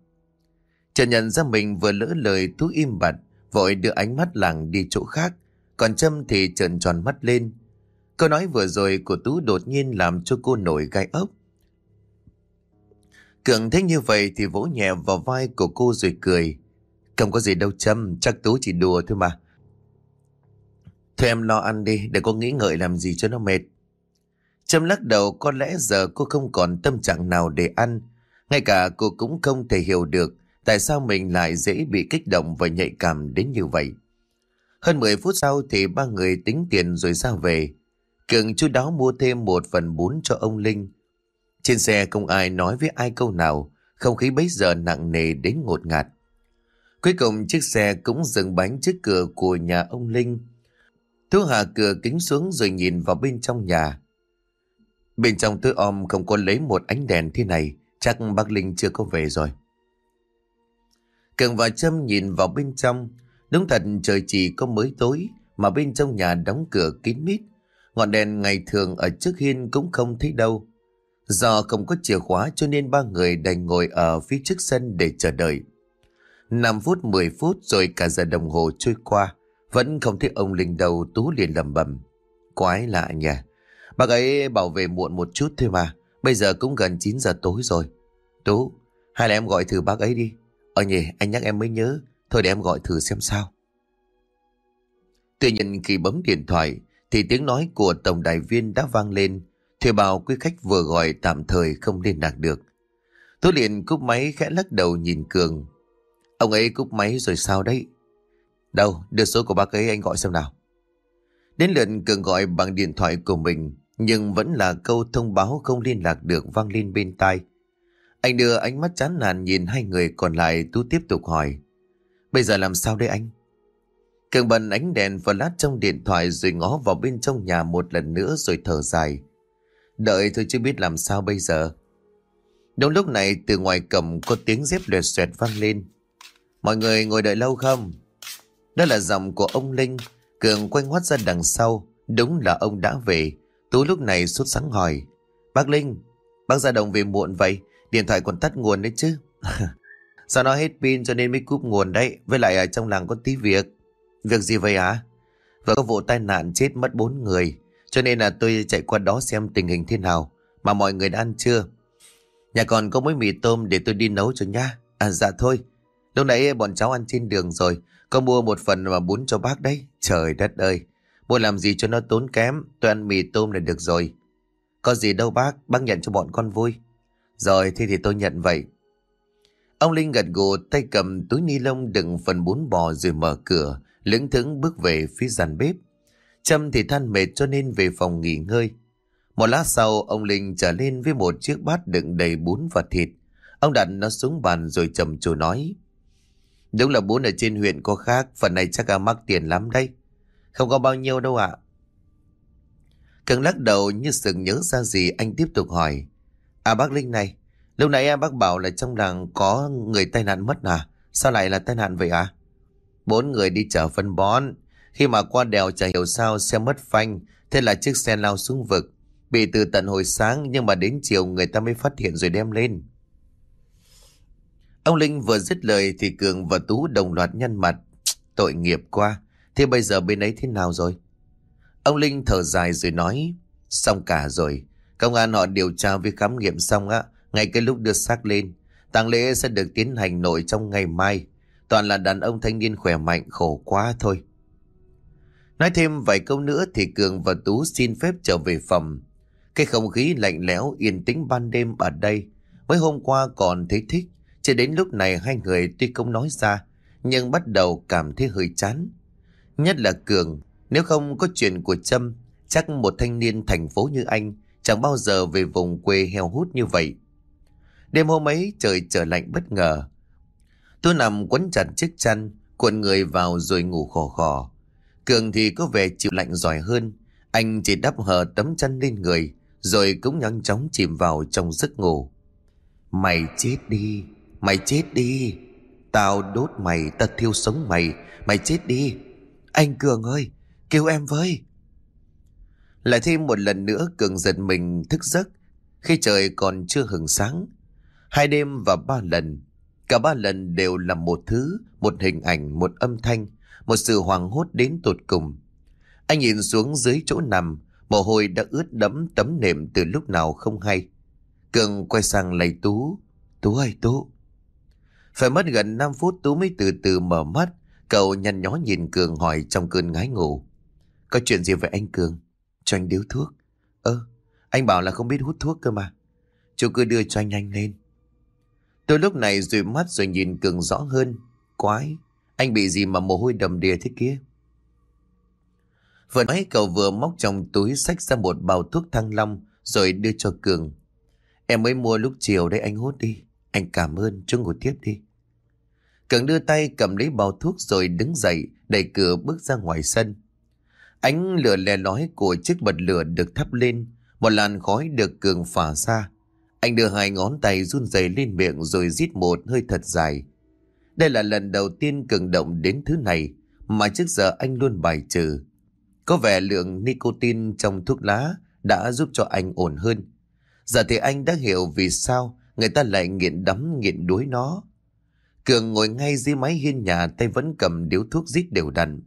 Trần nhận ra mình vừa lỡ lời Tú im bặt, vội đưa ánh mắt làng đi chỗ khác. Còn Trâm thì trợn tròn mắt lên. Câu nói vừa rồi của Tú đột nhiên làm cho cô nổi gai ốc. Cường thấy như vậy thì vỗ nhẹ vào vai của cô rồi cười. Không có gì đâu châm, chắc Tú chỉ đùa thôi mà. Thôi em lo ăn đi, để có nghĩ ngợi làm gì cho nó mệt. Trâm lắc đầu có lẽ giờ cô không còn tâm trạng nào để ăn. Ngay cả cô cũng không thể hiểu được tại sao mình lại dễ bị kích động và nhạy cảm đến như vậy. Hơn 10 phút sau thì ba người tính tiền rồi ra về. Cường chú đáo mua thêm một phần bún cho ông Linh. Trên xe không ai nói với ai câu nào, không khí bấy giờ nặng nề đến ngột ngạt. Cuối cùng chiếc xe cũng dừng bánh trước cửa của nhà ông Linh. Thu hạ cửa kính xuống rồi nhìn vào bên trong nhà. Bên trong tối om không có lấy một ánh đèn thế này, chắc bác Linh chưa có về rồi. Cường và Trâm nhìn vào bên trong, đúng thật trời chỉ có mới tối, mà bên trong nhà đóng cửa kín mít. Ngọn đèn ngày thường ở trước hiên cũng không thấy đâu. Do không có chìa khóa cho nên ba người đành ngồi ở phía trước sân để chờ đợi. 5 phút 10 phút rồi cả giờ đồng hồ trôi qua. Vẫn không thấy ông Linh đầu Tú liền lầm bầm Quái lạ nhỉ Bác ấy bảo về muộn một chút thôi mà. Bây giờ cũng gần 9 giờ tối rồi. Tú, hay là em gọi thử bác ấy đi. Ờ nhỉ, anh nhắc em mới nhớ. Thôi để em gọi thử xem sao. Tuy nhiên khi bấm điện thoại thì tiếng nói của tổng đại viên đã vang lên. Thuê bao quý khách vừa gọi tạm thời không liên lạc được. Tú liền cúp máy khẽ lắc đầu nhìn Cường. Ông ấy cúp máy rồi sao đấy? Đâu, đưa số của bác ấy anh gọi xem nào. Đến lượt Cường gọi bằng điện thoại của mình, nhưng vẫn là câu thông báo không liên lạc được vang lên bên tai. Anh đưa ánh mắt chán nản nhìn hai người còn lại Tú tiếp tục hỏi. Bây giờ làm sao đây anh? Cường bật ánh đèn và lát trong điện thoại rồi ngó vào bên trong nhà một lần nữa rồi thở dài. Đợi thôi chứ biết làm sao bây giờ. Đúng lúc này từ ngoài cầm có tiếng dép lẹt xoẹt vang lên. Mọi người ngồi đợi lâu không? Đó là giọng của ông Linh. Cường quanh hoắt ra đằng sau. Đúng là ông đã về. Tú lúc này sốt sáng hỏi. Bác Linh, bác ra đồng về muộn vậy? Điện thoại còn tắt nguồn đấy chứ. Sao nó hết pin cho nên mới cúp nguồn đấy. Với lại ở trong làng có tí việc. Việc gì vậy hả? Vừa có vụ tai nạn chết mất bốn người. Cho nên là tôi chạy qua đó xem tình hình thế nào. Mà mọi người đã ăn chưa? Nhà còn có mấy mì tôm để tôi đi nấu cho nha. À dạ thôi. Lúc nãy bọn cháu ăn trên đường rồi. Có mua một phần mà bún cho bác đấy. Trời đất ơi. Mua làm gì cho nó tốn kém. Tôi ăn mì tôm là được rồi. Có gì đâu bác. Bác nhận cho bọn con vui. Rồi, thế thì tôi nhận vậy. Ông Linh gật gù, tay cầm túi ni lông đựng phần bún bò rồi mở cửa. Lững thững bước về phía gian bếp. Trâm thì than mệt cho nên về phòng nghỉ ngơi. Một lát sau, ông Linh trở lên với một chiếc bát đựng đầy bún và thịt. Ông đặt nó xuống bàn rồi trầm trồ nói. Đúng là bún ở trên huyện có khác, phần này chắc là mắc tiền lắm đấy. Không có bao nhiêu đâu ạ. Cường lắc đầu như sừng nhớ ra gì anh tiếp tục hỏi. À bác Linh này, lúc nãy bác bảo là trong làng có người tai nạn mất à? Sao lại là tai nạn vậy à? Bốn người đi chở phân bón. Khi mà qua đèo chả hiểu sao xe mất phanh, thế là chiếc xe lao xuống vực. Bị từ tận hồi sáng nhưng mà đến chiều người ta mới phát hiện rồi đem lên. Ông Linh vừa dứt lời thì Cường và Tú đồng loạt nhăn mặt. Tội nghiệp quá. Thế bây giờ bên ấy thế nào rồi? Ông Linh thở dài rồi nói. Xong cả rồi. Công an họ điều tra với khám nghiệm xong á. Ngay cái lúc đưa xác lên. tang lễ sẽ được tiến hành nội trong ngày mai. Toàn là đàn ông thanh niên khỏe mạnh khổ quá thôi. Nói thêm vài câu nữa thì Cường và Tú xin phép trở về phòng. Cái không khí lạnh lẽo yên tĩnh ban đêm ở đây mới hôm qua còn thấy thích. Chỉ đến lúc này hai người tuy không nói ra nhưng bắt đầu cảm thấy hơi chán. Nhất là Cường, nếu không có chuyện của Trâm, chắc một thanh niên thành phố như anh chẳng bao giờ về vùng quê heo hút như vậy. Đêm hôm ấy trời trở lạnh bất ngờ. Tôi nằm quấn chặt chiếc chăn, cuộn người vào rồi ngủ khò khò. Cường thì có vẻ chịu lạnh giỏi hơn. Anh chỉ đắp hờ tấm chăn lên người, rồi cũng nhanh chóng chìm vào trong giấc ngủ. Mày chết đi, mày chết đi. Tao đốt mày, ta thiêu sống mày, mày chết đi. Anh Cường ơi, kêu em với. Lại thêm một lần nữa Cường giật mình thức giấc khi trời còn chưa hừng sáng. Hai đêm và ba lần. Cả ba lần đều là một thứ, một hình ảnh, một âm thanh, một sự hoàng hốt đến tột cùng. Anh nhìn xuống dưới chỗ nằm, Mồ hôi đã ướt đẫm tấm nệm từ lúc nào không hay. Cường quay sang lấy Tú. Tú ơi Tú. Phải mất gần 5 phút Tú mới từ từ mở mắt. Cậu nhăn nhó nhìn Cường hỏi trong cơn ngái ngủ. Có chuyện gì vậy anh Cường? Cho anh điếu thuốc. Ơ, anh bảo là không biết hút thuốc cơ mà. Chú cứ đưa cho anh nhanh lên. Tôi lúc này dụi mắt rồi nhìn Cường rõ hơn. Quái, anh bị gì mà mồ hôi đầm đìa thế kia? Vừa nói cậu vừa móc trong túi sách ra một bao thuốc thăng long rồi đưa cho Cường. Em mới mua lúc chiều đấy anh hút đi. Anh cảm ơn, chứ ngủ tiếp đi. Cường đưa tay cầm lấy bao thuốc rồi đứng dậy, đẩy cửa bước ra ngoài sân. Ánh lửa lè lói của chiếc bật lửa được thắp lên, một làn khói được Cường phả ra. Anh đưa hai ngón tay run rẩy lên miệng rồi rít một hơi thật dài. Đây là lần đầu tiên Cường động đến thứ này, mà trước giờ anh luôn bài trừ. Có vẻ lượng nicotine trong thuốc lá đã giúp cho anh ổn hơn. Giờ thì anh đã hiểu vì sao người ta lại nghiện đắm, nghiện đuối nó. Cường ngồi ngay dưới mái hiên nhà, tay vẫn cầm điếu thuốc rít đều đặn.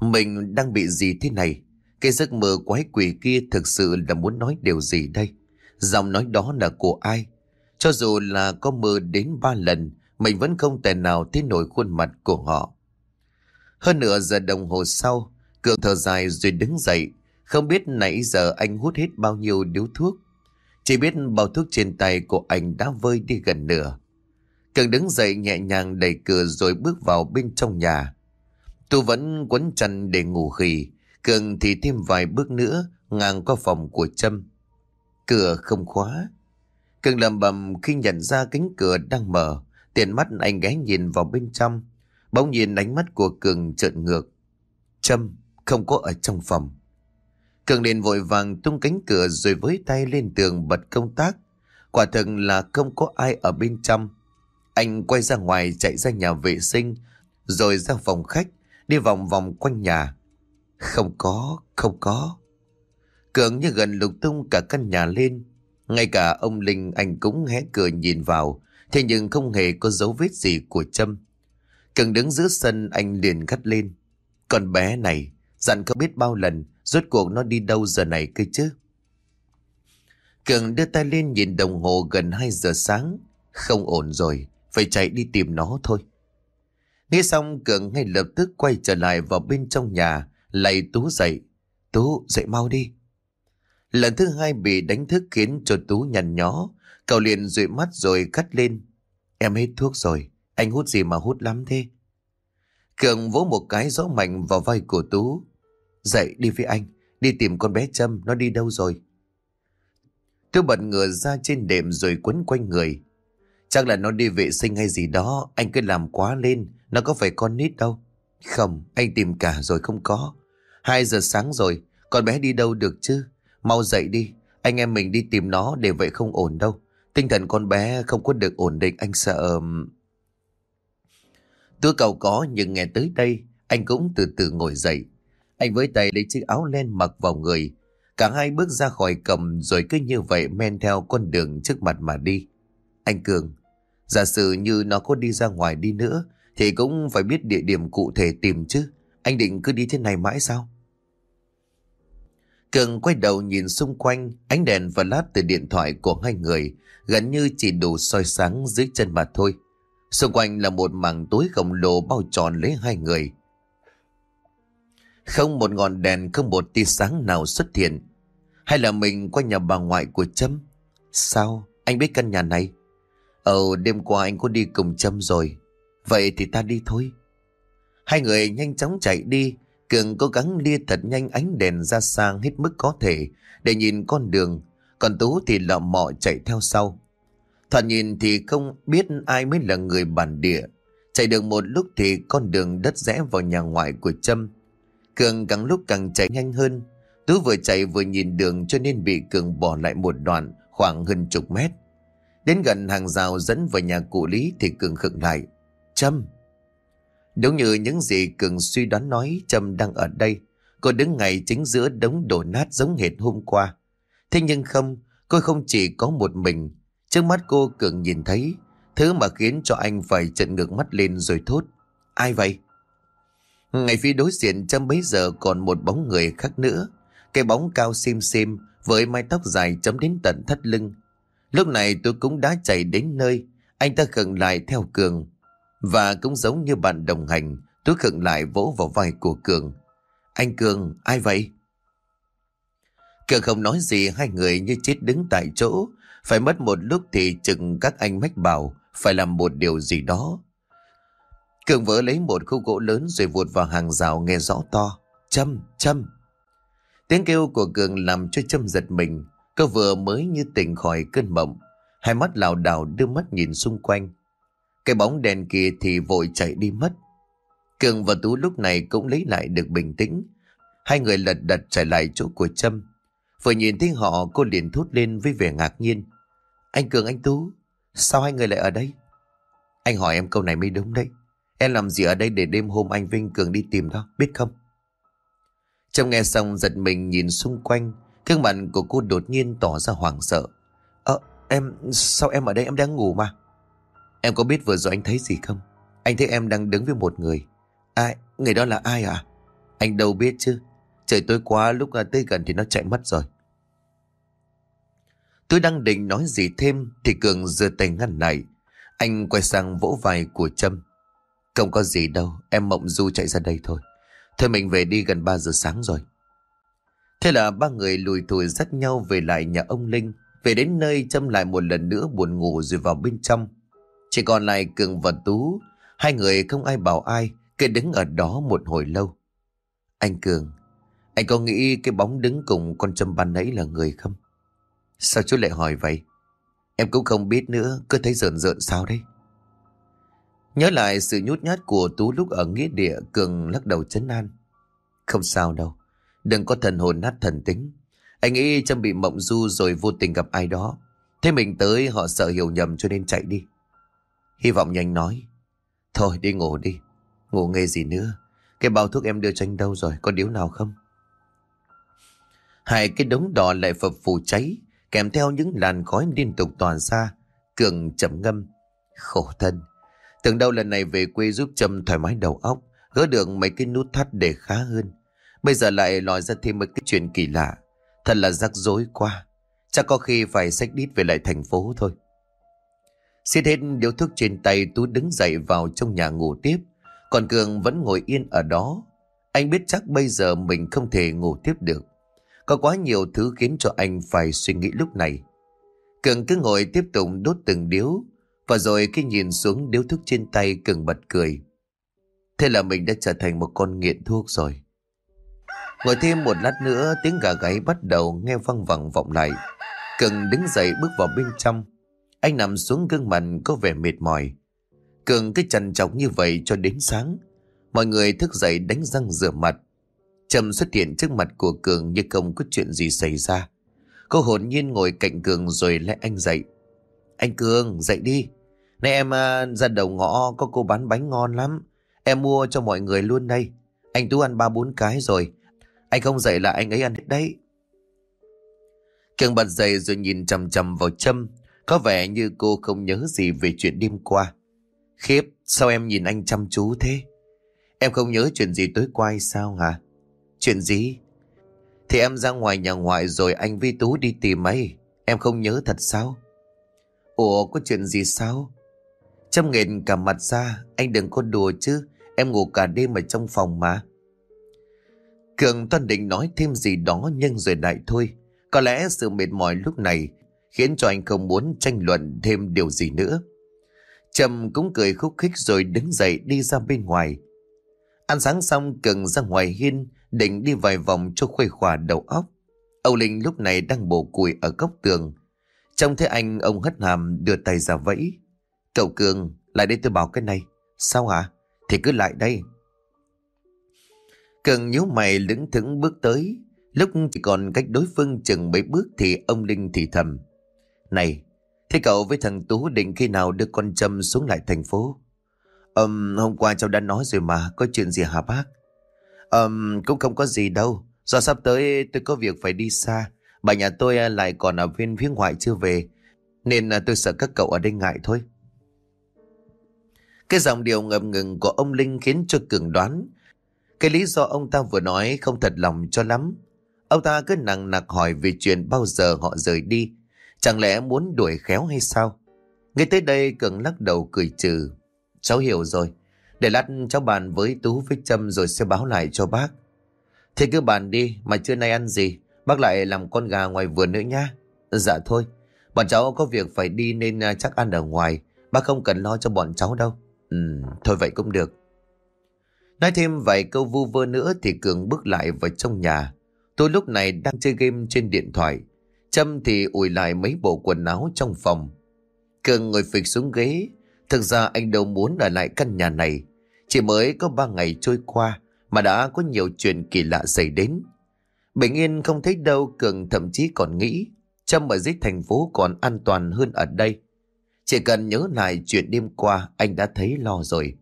Mình đang bị gì thế này? Cái giấc mơ quái quỷ kia thực sự là muốn nói điều gì đây? Giọng nói đó là của ai? Cho dù là có mơ đến ba lần, mình vẫn không thể nào thấy nổi khuôn mặt của họ. Hơn nửa giờ đồng hồ sau, Cường thở dài rồi đứng dậy. Không biết nãy giờ anh hút hết bao nhiêu điếu thuốc. Chỉ biết bao thuốc trên tay của anh đã vơi đi gần nửa. Cường đứng dậy nhẹ nhàng đẩy cửa rồi bước vào bên trong nhà. tu vẫn quấn chăn để ngủ khỉ. Cường thì thêm vài bước nữa ngang qua phòng của Trâm. Cửa không khóa. Cường lầm bầm khi nhận ra cánh cửa đang mở. Tiền mắt anh ghé nhìn vào bên trong. Bỗng nhìn ánh mắt của Cường trợn ngược. Trâm không có ở trong phòng. Cường liền vội vàng tung cánh cửa rồi với tay lên tường bật công tác. Quả thật là không có ai ở bên trong. Anh quay ra ngoài chạy ra nhà vệ sinh, rồi ra phòng khách, đi vòng vòng quanh nhà. Không có, không có. Cường như gần lục tung cả căn nhà lên. Ngay cả ông Linh anh cũng hé cửa nhìn vào, thế nhưng không hề có dấu vết gì của Trâm. Cường đứng giữa sân anh liền gắt lên. Con bé này, dặn không biết bao lần, rốt cuộc nó đi đâu giờ này cơ chứ? Cường đưa tay lên nhìn đồng hồ gần 2 giờ sáng. Không ổn rồi, phải chạy đi tìm nó thôi. Nghe xong Cường ngay lập tức quay trở lại vào bên trong nhà, lạy Tú dậy. Tú, dậy mau đi. Lần thứ hai bị đánh thức khiến cho Tú nhằn nhó, cậu liền dụi mắt rồi cắt lên. Em hết thuốc rồi, anh hút gì mà hút lắm thế? Cường vỗ một cái gió mạnh vào vai của Tú. Dậy đi với anh, đi tìm con bé Trâm, nó đi đâu rồi? Tú bật ngửa ra trên đệm rồi quấn quanh người. Chắc là nó đi vệ sinh hay gì đó, anh cứ làm quá lên, nó có phải con nít đâu. Không, anh tìm cả rồi không có. Hai giờ sáng rồi, con bé đi đâu được chứ? Mau dậy đi, anh em mình đi tìm nó để vậy không ổn đâu. Tinh thần con bé không có được ổn định, anh sợ... Tôi cầu có nhưng nghe tới đây, anh cũng từ từ ngồi dậy. Anh với tay lấy chiếc áo len mặc vào người. Cả hai bước ra khỏi cầm rồi cứ như vậy men theo con đường trước mặt mà đi. Anh Cường, giả sử như nó có đi ra ngoài đi nữa thì cũng phải biết địa điểm cụ thể tìm chứ. Anh định cứ đi thế này mãi sao? Cường quay đầu nhìn xung quanh, ánh đèn và lát từ điện thoại của hai người gần như chỉ đủ soi sáng dưới chân mà thôi. Xung quanh là một mảng tối khổng lồ bao tròn lấy hai người. Không một ngọn đèn, không một tia sáng nào xuất hiện. Hay là mình qua nhà bà ngoại của Trâm? Sao? Anh biết căn nhà này? Ờ, đêm qua anh có đi cùng Trâm rồi. Vậy thì ta đi thôi. Hai người nhanh chóng chạy đi. Cường cố gắng lia thật nhanh ánh đèn ra sang hết mức có thể, để nhìn con đường. Còn Tú thì lọ mọ chạy theo sau. Thoạt nhìn thì không biết ai mới là người bản địa. Chạy được một lúc thì con đường đất rẽ vào nhà ngoại của Trâm. Cường càng lúc càng chạy nhanh hơn. Tú vừa chạy vừa nhìn đường cho nên bị Cường bỏ lại một đoạn, khoảng hơn chục mét. Đến gần hàng rào dẫn vào nhà cụ Lý thì Cường khựng lại. Trâm! Đúng như những gì Cường suy đoán nói Trâm đang ở đây. Cô đứng ngay chính giữa đống đổ nát giống hệt hôm qua. Thế nhưng không, cô không chỉ có một mình Trước mắt cô Cường nhìn thấy Thứ mà khiến cho anh phải trận ngược mắt lên rồi thốt Ai vậy? Ngày phía đối diện trâm bấy giờ còn một bóng người khác nữa Cái bóng cao sim sim Với mái tóc dài chấm đến tận thắt lưng Lúc này tôi cũng đã chạy đến nơi Anh ta khựng lại theo Cường và cũng giống như bạn đồng hành Tôi khựng lại vỗ vào vai của Cường Anh Cường, ai vậy? Cường không nói gì Hai người như chết đứng tại chỗ phải mất một lúc thì chừng các anh mách bảo phải làm một điều gì đó. Cường vỡ lấy một khúc gỗ lớn rồi vụt vào hàng rào nghe rõ to. Châm, châm. Tiếng kêu của Cường làm cho châm giật mình. Cô vừa mới như tỉnh khỏi cơn mộng. Hai mắt lảo đảo đưa mắt nhìn xung quanh. Cái bóng đèn kia thì vội chạy đi mất. Cường và Tú lúc này cũng lấy lại được bình tĩnh. Hai người lật đật trở lại chỗ của Trâm. Vừa nhìn thấy họ cô liền thốt lên với vẻ ngạc nhiên. Anh Cường anh Tú, sao hai người lại ở đây? Anh hỏi em câu này mới đúng đấy. Em làm gì ở đây để đêm hôm anh Vinh Cường đi tìm đó, biết không? Trâm nghe xong giật mình nhìn xung quanh, gương mặt của cô đột nhiên tỏ ra hoảng sợ. Ờ, em, sao em ở đây em đang ngủ mà? Em có biết vừa rồi anh thấy gì không? Anh thấy em đang đứng với một người. Ai, người đó là ai à? Anh đâu biết chứ. Trời tối quá lúc à, tới gần thì nó chạy mất rồi. Tôi đang định nói gì thêm thì Cường giơ tay ngăn lại. Anh quay sang vỗ vai của Trâm. Không có gì đâu, em mộng du chạy ra đây thôi. Thôi mình về đi gần 3 giờ sáng rồi. Thế là ba người lùi thủi dắt nhau về lại nhà ông Linh. Về đến nơi Trâm lại một lần nữa buồn ngủ rồi vào bên trong. Chỉ còn lại Cường và Tú. Hai người không ai bảo ai, cứ đứng ở đó một hồi lâu. Anh Cường, anh có nghĩ cái bóng đứng cùng con châm ban nãy là người không? Sao chú lại hỏi vậy? Em cũng không biết nữa, cứ thấy rợn rợn sao đấy? Nhớ lại sự nhút nhát của Tú lúc ở nghĩa địa, Cường lắc đầu chấn an. Không sao đâu, đừng có thần hồn nát thần tính. Anh nghĩ Trâm bị mộng du rồi vô tình gặp ai đó. Thế mình tới họ sợ hiểu nhầm cho nên chạy đi. Hy vọng nhanh nói. Thôi đi ngủ đi. Ngủ nghe gì nữa. Cái bao thuốc em đưa cho anh đâu rồi, có điếu nào không? Hai cái đống đỏ lại phập phù cháy, kèm theo những làn khói liên tục tỏa ra. Cường chậm ngâm. Khổ thân. Tưởng đâu lần này về quê giúp Trâm thoải mái đầu óc, gỡ được mấy cái nút thắt để khá hơn. Bây giờ lại lòi ra thêm mấy cái chuyện kỳ lạ. Thật là rắc rối quá. Chắc có khi phải xách đít về lại thành phố thôi. Xiết hết điếu thuốc trên tay Tú đứng dậy vào trong nhà ngủ tiếp. Còn Cường vẫn ngồi yên ở đó. Anh biết chắc bây giờ mình không thể ngủ tiếp được. Có quá nhiều thứ khiến cho anh phải suy nghĩ lúc này. Cường cứ ngồi tiếp tục đốt từng điếu. Và rồi khi nhìn xuống điếu thuốc trên tay, Cường bật cười. Thế là mình đã trở thành một con nghiện thuốc rồi. Ngồi thêm một lát nữa, tiếng gà gáy bắt đầu nghe văng vẳng vọng lại. Cường đứng dậy bước vào bên trong. Anh nằm xuống gương mặt có vẻ mệt mỏi. Cường cứ trằn trọc như vậy cho đến sáng. Mọi người thức dậy đánh răng rửa mặt. Trầm xuất hiện trước mặt của Cường như không có chuyện gì xảy ra. Cô hồn nhiên ngồi cạnh Cường rồi lại anh dậy. Anh Cường, dậy đi. Nay em à, ra đầu ngõ có cô bán bánh ngon lắm. Em mua cho mọi người luôn đây. Anh Tú ăn ba bốn cái rồi. Anh không dậy là anh ấy ăn hết đấy. Cường bật dậy rồi nhìn chầm chầm vào Trâm. Có vẻ như cô không nhớ gì về chuyện đêm qua. Khiếp, sao em nhìn anh chăm chú thế? Em không nhớ chuyện gì tối qua hay sao hả? Chuyện gì? Thì em ra ngoài nhà ngoại rồi anh Vi Tú đi tìm ấy. Em không nhớ thật sao? Ủa, có chuyện gì sao? Châm nghền cả mặt ra, anh đừng có đùa chứ. Em ngủ cả đêm ở trong phòng mà. Cường toan định nói thêm gì đó nhưng rồi lại thôi. Có lẽ sự mệt mỏi lúc này khiến cho anh không muốn tranh luận thêm điều gì nữa. Trầm cũng cười khúc khích rồi đứng dậy đi ra bên ngoài. Ăn sáng xong Cường ra ngoài hiên định đi vài vòng cho khuây khỏa đầu óc. Âu Linh lúc này đang bổ củi ở góc tường. Trông thấy anh ông hất hàm đưa tay ra vẫy. Cậu Cường, lại đây tôi bảo cái này. Sao hả? Thì cứ lại đây. Cường nhíu mày lững thững bước tới. Lúc chỉ còn cách đối phương chừng mấy bước thì ông Linh thì thầm. Này, thế cậu với thằng Tú định khi nào đưa con Trâm xuống lại thành phố? Um, hôm qua cháu đã nói rồi mà, có chuyện gì hả bác? Um, cũng không có gì đâu. Do sắp tới tôi có việc phải đi xa. Bà nhà tôi à, lại còn ở bên phía ngoại chưa về. Nên à, tôi sợ các cậu ở đây ngại thôi. Cái giọng điệu ngập ngừng của ông Linh khiến cho Cường đoán. Cái lý do ông ta vừa nói không thật lòng cho lắm. Ông ta cứ nặng nặc hỏi về chuyện bao giờ họ rời đi. Chẳng lẽ muốn đuổi khéo hay sao? Ngay tới đây Cường lắc đầu cười trừ. Cháu hiểu rồi. Để lát cháu bàn với Tú với Trâm rồi sẽ báo lại cho bác. Thế cứ bàn đi, mà trưa nay ăn gì? Bác lại làm con gà ngoài vườn nữa nhá. Dạ thôi, bọn cháu có việc phải đi nên à, chắc ăn ở ngoài. Bác không cần lo cho bọn cháu đâu. Ừ, thôi vậy cũng được. Nói thêm vài câu vu vơ nữa thì Cường bước lại vào trong nhà. Tôi lúc này đang chơi game trên điện thoại. Trâm thì ủi lại mấy bộ quần áo trong phòng. Cường ngồi phịch xuống ghế. Thực ra anh đâu muốn ở lại căn nhà này. Chỉ mới có ba ngày trôi qua mà đã có nhiều chuyện kỳ lạ xảy đến. Bình yên không thấy đâu, Cường thậm chí còn nghĩ Trâm ở dưới thành phố còn an toàn hơn ở đây. Chỉ cần nhớ lại chuyện đêm qua, anh đã thấy lo rồi.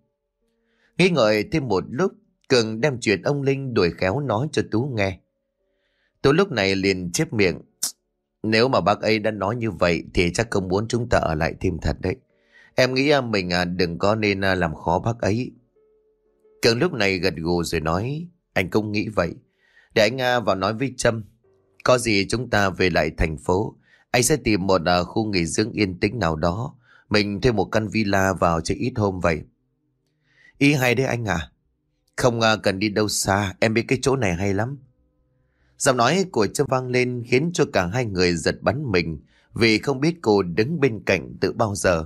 Nghĩ ngợi thêm một lúc, Cường đem chuyện ông Linh đuổi khéo nói cho Tú nghe. Tú lúc này liền chép miệng nếu mà bác ấy đã nói như vậy thì chắc không muốn chúng ta ở lại thêm thật đấy. Em nghĩ à, mình à, đừng có nên à, làm khó bác ấy. Cường lúc này gật gù rồi nói, anh cũng nghĩ vậy. Để anh vào nói với Trâm. Có gì chúng ta về lại thành phố. Anh sẽ tìm một khu nghỉ dưỡng yên tĩnh nào đó. Mình thuê một căn villa vào chơi ít hôm vậy. Ý hay đấy anh à. Không cần đi đâu xa. Em biết cái chỗ này hay lắm. Giọng nói của Trâm vang lên khiến cho cả hai người giật bắn mình, vì không biết cô đứng bên cạnh từ bao giờ.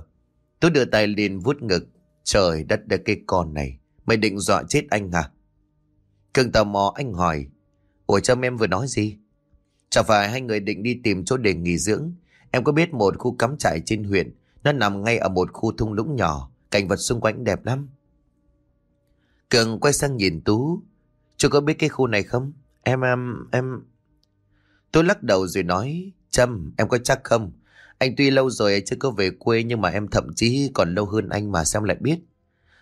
Tôi đưa tay lên vuốt ngực. Trời đất đất cái con này. Mày định dọa chết anh à? Cường tò mò anh hỏi. Ủa Trâm em vừa nói gì? Chẳng phải hai người định đi tìm chỗ để nghỉ dưỡng. Em có biết một khu cắm trại trên huyện. Nó nằm ngay ở một khu thung lũng nhỏ. Cảnh vật xung quanh đẹp lắm. Cường quay sang nhìn Tú. Chú có biết cái khu này không? Em, em, em... Tôi lắc đầu rồi nói. Trâm, em có chắc không? Anh tuy lâu rồi chưa có về quê nhưng mà em thậm chí còn lâu hơn anh mà xem lại biết.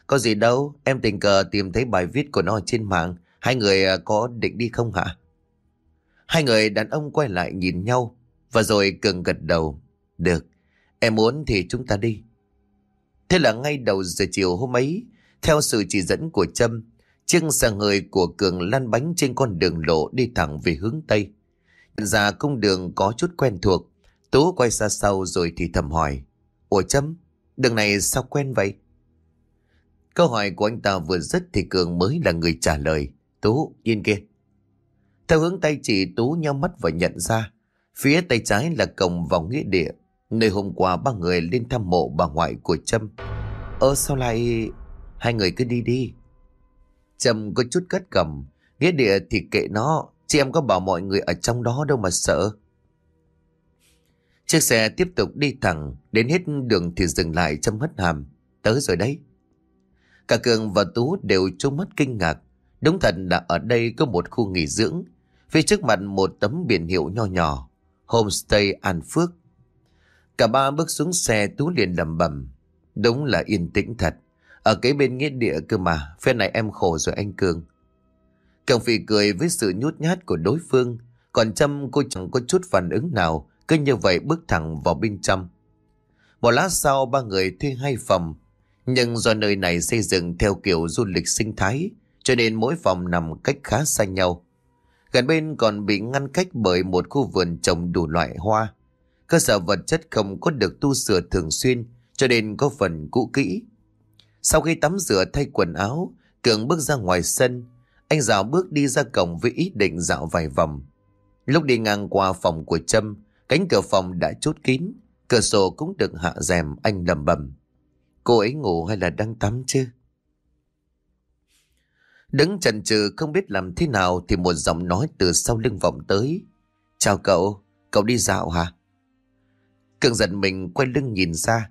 Có gì đâu, em tình cờ tìm thấy bài viết của nó trên mạng. Hai người à, có định đi không hả? Hai người đàn ông quay lại nhìn nhau và rồi cường gật đầu. Được, em muốn thì chúng ta đi. Thế là ngay đầu giờ chiều hôm ấy, theo sự chỉ dẫn của Trâm, chiếc xe hơi của Cường lăn bánh trên con đường lộ đi thẳng về hướng Tây. Nhận ra cung đường có chút quen thuộc, Tú quay xa sau rồi thì thầm hỏi. Ủa chấm đường này sao quen vậy? Câu hỏi của anh ta vừa dứt thì Cường mới là người trả lời. Tú, yên kia. Theo hướng tay chỉ Tú nhau mắt và nhận ra. Phía tay trái là cổng vào nghĩa địa. Nơi hôm qua ba người lên thăm mộ bà ngoại của Trâm. Ơ sao lại... Hai người cứ đi đi. Trâm có chút cất cầm. Nghĩa địa thì kệ nó. Chị em có bảo mọi người ở trong đó đâu mà sợ. Chiếc xe tiếp tục đi thẳng. Đến hết đường thì dừng lại châm hất hàm. Tới rồi đấy. Cả Cường và Tú đều trông mắt kinh ngạc. Đúng thật là ở đây có một khu nghỉ dưỡng. Phía trước mặt một tấm biển hiệu nho nhỏ. Homestay An Phước. Cả ba bước xuống xe, Tú liền lầm bầm. Đúng là yên tĩnh thật. Ở cái bên nghĩa địa cơ mà. phen này em khổ rồi anh Cường. Cường phì cười với sự nhút nhát của đối phương. Còn Trâm cô chẳng có chút phản ứng nào. Cứ như vậy bước thẳng vào bên trong. Một lát sau ba người thuê hai phòng nhưng do nơi này xây dựng theo kiểu du lịch sinh thái, cho nên mỗi phòng nằm cách khá xa nhau. Gần bên còn bị ngăn cách bởi một khu vườn trồng đủ loại hoa. Cơ sở vật chất không có được tu sửa thường xuyên, cho nên có phần cũ kỹ. Sau khi tắm rửa thay quần áo, Cường bước ra ngoài sân. Anh dạo bước đi ra cổng với ý định dạo vài vòng. Lúc đi ngang qua phòng của Trâm, cánh cửa phòng đã chốt kín, cửa sổ cũng được hạ rèm anh lầm bầm. Cô ấy ngủ hay là đang tắm chứ? Đứng chần chừ không biết làm thế nào thì một giọng nói từ sau lưng vọng tới. Chào cậu, cậu đi dạo hả? Cường giận mình quay lưng nhìn ra.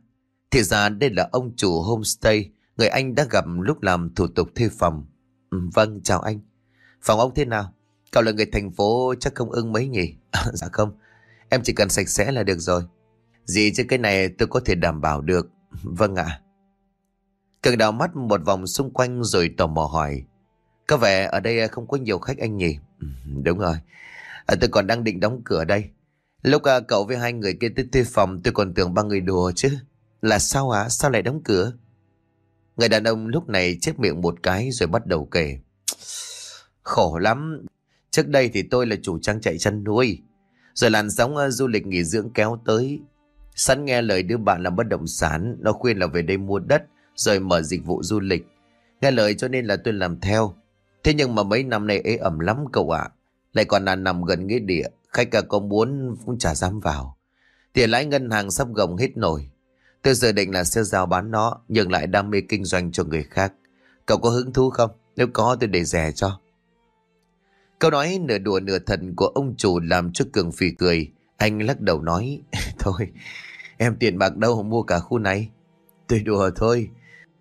Thì ra đây là ông chủ homestay, người anh đã gặp lúc làm thủ tục thuê phòng. Ừ, vâng, chào anh. Phòng ông thế nào? Cậu là người thành phố chắc không ưng mấy nhỉ? dạ không, em chỉ cần sạch sẽ là được rồi. Gì chứ cái này tôi có thể đảm bảo được. Vâng ạ. Cường đào mắt một vòng xung quanh rồi tò mò hỏi. Có vẻ ở đây không có nhiều khách anh nhỉ? Đúng rồi. À, tôi còn đang định đóng cửa đây. Lúc à, cậu với hai người kia tới thuê phòng tôi còn tưởng ba người đùa chứ. Là sao hả? Sao lại đóng cửa? Người đàn ông lúc này chép miệng một cái rồi bắt đầu kể. Khổ lắm. Trước đây thì tôi là chủ trang trại chăn nuôi. Rồi làn sóng ờ, du lịch nghỉ dưỡng kéo tới. Sẵn nghe lời đứa bạn làm bất động sản, nó khuyên là về đây mua đất, rồi mở dịch vụ du lịch. Nghe lời cho nên là tôi làm theo. Thế nhưng mà mấy năm nay ế ẩm lắm cậu ạ. Lại còn là nằm gần nghĩa địa, khách cả có muốn cũng chả dám vào. Tiền lãi ngân hàng sắp gồng hết nổi. Tôi dự định là sẽ giao bán nó, nhưng lại đam mê kinh doanh cho người khác. Cậu có hứng thú không? Nếu có tôi để rẻ cho. Câu nói nửa đùa nửa thật của ông chủ làm cho Cường phì cười. Anh lắc đầu nói, thôi, em tiền bạc đâu mua cả khu này. Tôi đùa thôi.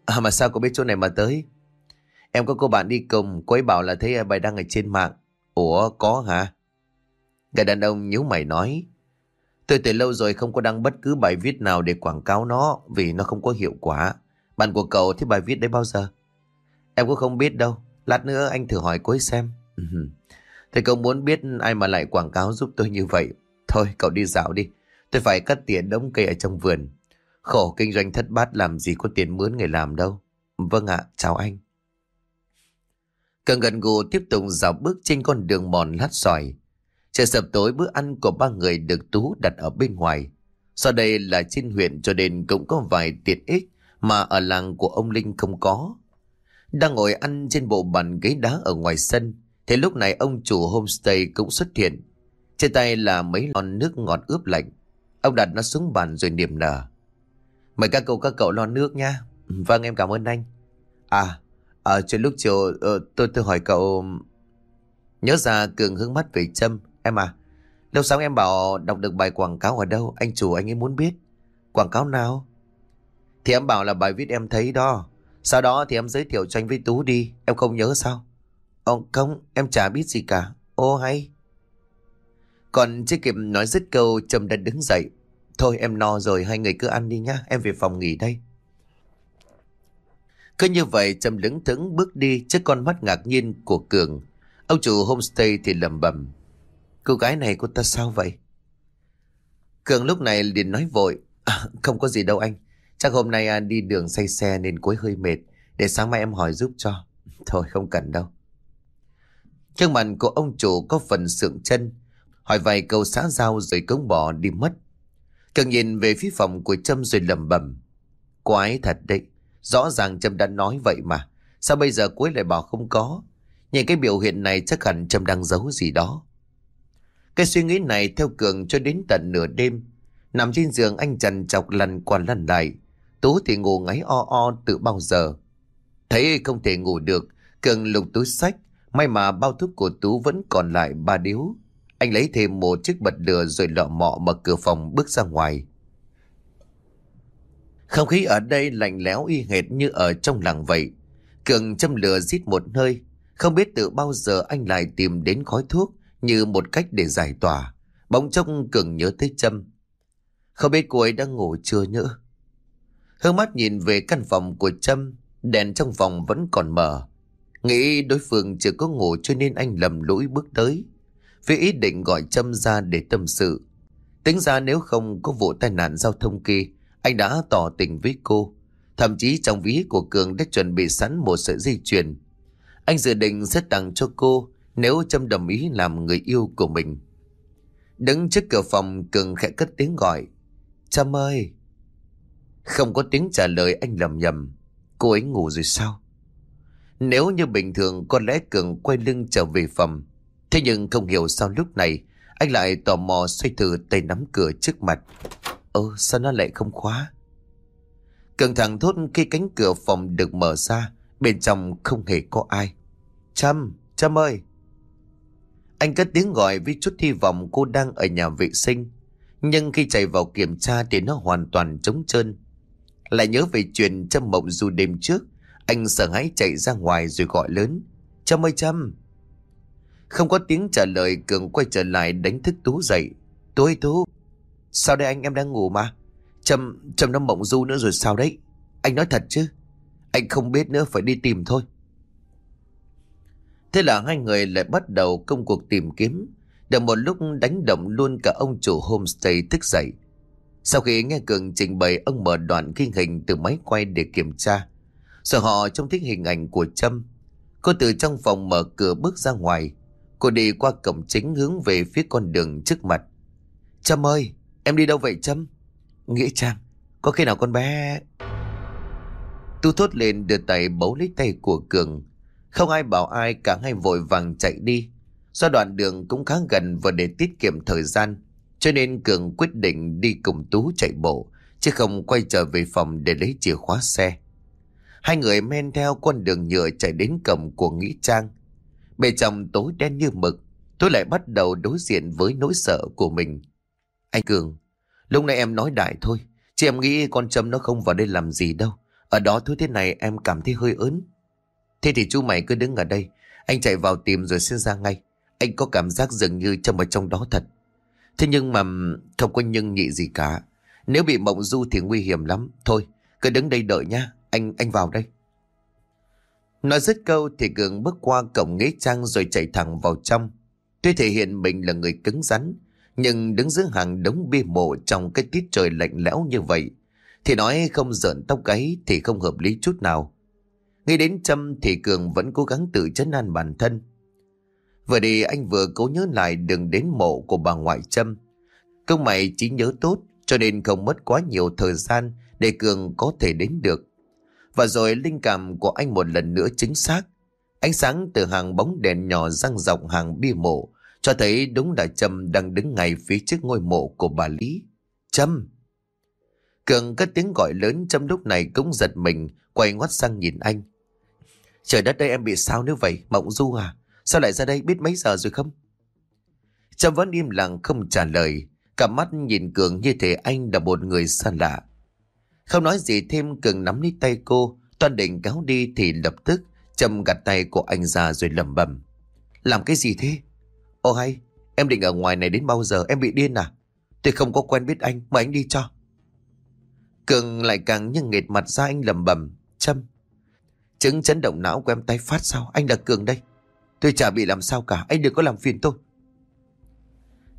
À mà sao cô biết chỗ này mà tới? Em có cô bạn đi cùng, cô ấy bảo là thấy bài đăng ở trên mạng. Ủa, có hả? Người đàn ông nhíu mày nói. Tôi từ lâu rồi không có đăng bất cứ bài viết nào để quảng cáo nó vì nó không có hiệu quả. Bạn của cậu thấy bài viết đấy bao giờ? Em cũng không biết đâu. Lát nữa anh thử hỏi cô ấy xem. Thế cậu muốn biết ai mà lại quảng cáo giúp tôi như vậy Thôi cậu đi dạo đi. Tôi phải cắt tiền đống cây ở trong vườn. Khổ kinh doanh thất bát làm gì có tiền mướn người làm đâu. Vâng ạ, chào anh. Cần gần gù tiếp tục dạo bước trên con đường mòn lát xoài. Trời sập tối bữa ăn của ba người được Tú đặt ở bên ngoài. Sau đây là trên huyện cho nên cũng có vài tiện ích mà ở làng của ông Linh không có. Đang ngồi ăn trên bộ bàn ghế đá ở ngoài sân, thì lúc này ông chủ homestay cũng xuất hiện. Trên tay là mấy lon nước ngọt ướp lạnh. Ông đặt nó xuống bàn rồi niềm nở. Mời các cậu các cậu lo nước nha. Vâng em cảm ơn anh. À, à trên lúc chiều uh, tôi tôi hỏi cậu... Nhớ ra Cường hướng mắt về Trâm. Em à, lâu sáng em bảo đọc được bài quảng cáo ở đâu, anh chủ anh ấy muốn biết. Quảng cáo nào? Thì em bảo là bài viết em thấy đó. Sau đó thì em giới thiệu cho anh với Tú đi, em không nhớ sao? Ông không, em chả biết gì cả. Ô hay. Còn chưa kịp nói dứt câu, trầm đã đứng dậy. Thôi em no rồi, hai người cứ ăn đi nhá, em về phòng nghỉ đây. Cứ như vậy trầm lững thững bước đi trước con mắt ngạc nhiên của Cường. Ông chủ homestay thì lầm bầm. Cô gái này cô ta sao vậy? Cường lúc này liền nói vội. À, không có gì đâu anh. Chắc hôm nay à, đi đường say xe nên cuối hơi mệt. Để sáng mai em hỏi giúp cho. Thôi không cần đâu. Trước mặt của ông chủ có phần sượng chân. Hỏi vài câu xã giao rồi cống bỏ đi mất. Cường nhìn về phía phòng của Trâm rồi lầm bầm. Quái thật đấy. Rõ ràng Trâm đã nói vậy mà. Sao bây giờ cuối lại bảo không có? Nhìn cái biểu hiện này chắc hẳn Trâm đang giấu gì đó. Cái suy nghĩ này theo Cường cho đến tận nửa đêm. Nằm trên giường anh trần chọc lần qua lần lại. Tú thì ngủ ngáy o o từ bao giờ. Thấy không thể ngủ được, Cường lục túi sách. May mà bao thuốc của Tú vẫn còn lại ba điếu. Anh lấy thêm một chiếc bật lửa rồi lọ mọ mở cửa phòng bước ra ngoài. Không khí ở đây lạnh lẽo y hệt như ở trong làng vậy. Cường châm lửa rít một hơi. Không biết từ bao giờ anh lại tìm đến khói thuốc như một cách để giải tỏa. Bỗng trông Cường nhớ tới Trâm. Không biết cô ấy đang ngủ chưa nữa. Hương mắt nhìn về căn phòng của Trâm, đèn trong phòng vẫn còn mở. Nghĩ đối phương chưa có ngủ cho nên anh lầm lũi bước tới. Vì ý định gọi Trâm ra để tâm sự. Tính ra nếu không có vụ tai nạn giao thông kia, anh đã tỏ tình với cô. Thậm chí trong ví của Cường đã chuẩn bị sẵn một sợi dây chuyền. Anh dự định sẽ tặng cho cô nếu Trâm đồng ý làm người yêu của mình. Đứng trước cửa phòng Cường khẽ cất tiếng gọi. Trâm ơi! Không có tiếng trả lời anh lầm nhầm. Cô ấy ngủ rồi sao? Nếu như bình thường có lẽ Cường quay lưng trở về phòng. Thế nhưng không hiểu sao lúc này anh lại tò mò xoay thử tay nắm cửa trước mặt. Ơ sao nó lại không khóa? Cường thẳng thốt khi cánh cửa phòng được mở ra, bên trong không hề có ai. Trâm, Trâm ơi! Anh cất tiếng gọi với chút hy vọng cô đang ở nhà vệ sinh. Nhưng khi chạy vào kiểm tra thì nó hoàn toàn trống trơn. Lại nhớ về chuyện Trâm mộng du đêm trước, anh sợ hãi chạy ra ngoài rồi gọi lớn. Trâm ơi Trâm! Không có tiếng trả lời Cường quay trở lại đánh thức Tú dậy. Tú ơi Tú! Sao đây anh em đang ngủ mà? Trâm, Trâm nó mộng du nữa rồi sao đấy? Anh nói thật chứ? Anh không biết nữa phải đi tìm thôi. Thế là hai người lại bắt đầu công cuộc tìm kiếm. Được một lúc đánh động luôn cả ông chủ homestay thức dậy. Sau khi nghe Cường trình bày ông mở đoạn ghi hình từ máy quay để kiểm tra. Rồi họ trông thích hình ảnh của Trâm. Cô từ trong phòng mở cửa bước ra ngoài. Cô đi qua cổng chính hướng về phía con đường trước mặt. Trâm ơi, em đi đâu vậy Trâm? Nghĩa Trang, có khi nào con bé... Tu thốt lên đưa tay bấu lấy tay của Cường. Không ai bảo ai cả hai vội vàng chạy đi. Do đoạn đường cũng khá gần và để tiết kiệm thời gian. Cho nên Cường quyết định đi cùng Tú chạy bộ. Chứ không quay trở về phòng để lấy chìa khóa xe. Hai người men theo con đường nhựa chạy đến cổng của Nghĩ Trang. Bề trong tối đen như mực. Tôi lại bắt đầu đối diện với nỗi sợ của mình. Anh Cường, lúc nãy em nói đại thôi. Chị em nghĩ con Trâm nó không vào đây làm gì đâu. Ở đó thứ thế này em cảm thấy hơi ớn. Thế thì chú mày cứ đứng ở đây. Anh chạy vào tìm rồi sẽ ra ngay. Anh có cảm giác dường như trong ở trong đó thật. Thế nhưng mà không có nhưng nhị gì cả. Nếu bị mộng du thì nguy hiểm lắm. Thôi, cứ đứng đây đợi nha. Anh anh vào đây. Nói dứt câu thì Cường bước qua cổng ghế trang rồi chạy thẳng vào trong. Tuy thể hiện mình là người cứng rắn, nhưng đứng giữa hàng đống bia mộ trong cái tiết trời lạnh lẽo như vậy, thì nói không giỡn tóc gáy thì không hợp lý chút nào. Nghĩ đến Trâm thì Cường vẫn cố gắng tự chấn an bản thân. Vừa đi, anh vừa cố nhớ lại đường đến mộ của bà ngoại Trâm. Công mày chỉ nhớ tốt, cho nên không mất quá nhiều thời gian để Cường có thể đến được. Và rồi linh cảm của anh một lần nữa chính xác. Ánh sáng từ hàng bóng đèn nhỏ răng dọc hàng bia mộ cho thấy đúng là Trâm đang đứng ngay phía trước ngôi mộ của bà Lý. Trâm! Cường cất tiếng gọi lớn, Trâm lúc này cũng giật mình, quay ngoắt sang nhìn anh. Trời đất đây em bị sao nữa vậy? Mộng du à? Sao lại ra đây biết mấy giờ rồi không? Trâm vẫn im lặng không trả lời. Cả mắt nhìn Cường như thể anh là một người xa lạ. Không nói gì thêm Cường nắm lấy tay cô. Toàn định kéo đi thì lập tức Trâm gạt tay của anh ra rồi lầm bầm. Làm cái gì thế? Ô hay, em định ở ngoài này đến bao giờ? Em bị điên à? Tôi không có quen biết anh, mà anh đi cho. Cường lại càng như nghệt mặt ra anh lầm bầm. Trâm, chứng chấn động não của em tay phát sao? Anh là Cường đây. Tôi chả bị làm sao cả, anh đừng có làm phiền tôi.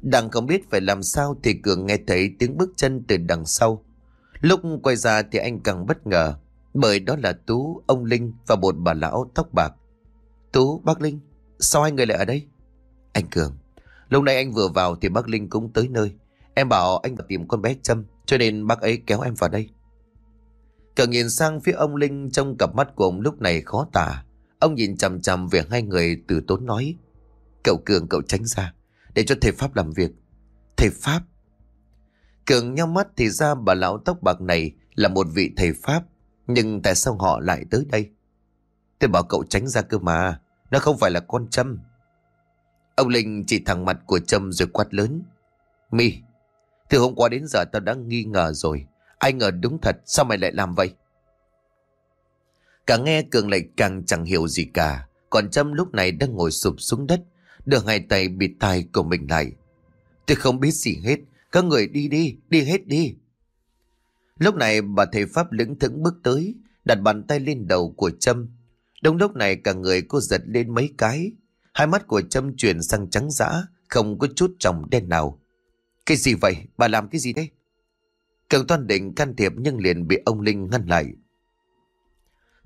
Đang không biết phải làm sao thì Cường nghe thấy tiếng bước chân từ đằng sau. Lúc quay ra thì anh càng bất ngờ, bởi đó là Tú, ông Linh và một bà lão tóc bạc. Tú, bác Linh, sao hai người lại ở đây? Anh Cường, lúc nãy anh vừa vào thì bác Linh cũng tới nơi. Em bảo anh phải tìm con bé Trâm, cho nên bác ấy kéo em vào đây. Cường nhìn sang phía ông Linh trong cặp mắt của ông lúc này khó tả. Ông nhìn chằm chằm về hai người từ tốn nói. Cậu Cường cậu tránh ra, để cho thầy Pháp làm việc. Thầy Pháp? Cường nhau mắt thì ra bà lão tóc bạc này là một vị thầy Pháp. Nhưng tại sao họ lại tới đây? Tôi bảo cậu tránh ra cơ mà. Nó không phải là con Trâm. Ông Linh chỉ thẳng mặt của Trâm rồi quát lớn. Mi, từ hôm qua đến giờ tao đã nghi ngờ rồi. Ai ngờ đúng thật, sao mày lại làm vậy? Càng nghe Cường lại càng chẳng hiểu gì cả. Còn Trâm lúc này đang ngồi sụp xuống đất, đưa hai tay bịt tai của mình lại. Tôi không biết gì hết, các người đi đi, đi hết đi. Lúc này bà thầy Pháp lững thững bước tới, đặt bàn tay lên đầu của Trâm. Đông lúc này cả người cô giật lên mấy cái. Hai mắt của Trâm chuyển sang trắng dã, không có chút tròng đen nào. Cái gì vậy? Bà làm cái gì đấy? Cường toan định can thiệp nhưng liền bị ông Linh ngăn lại.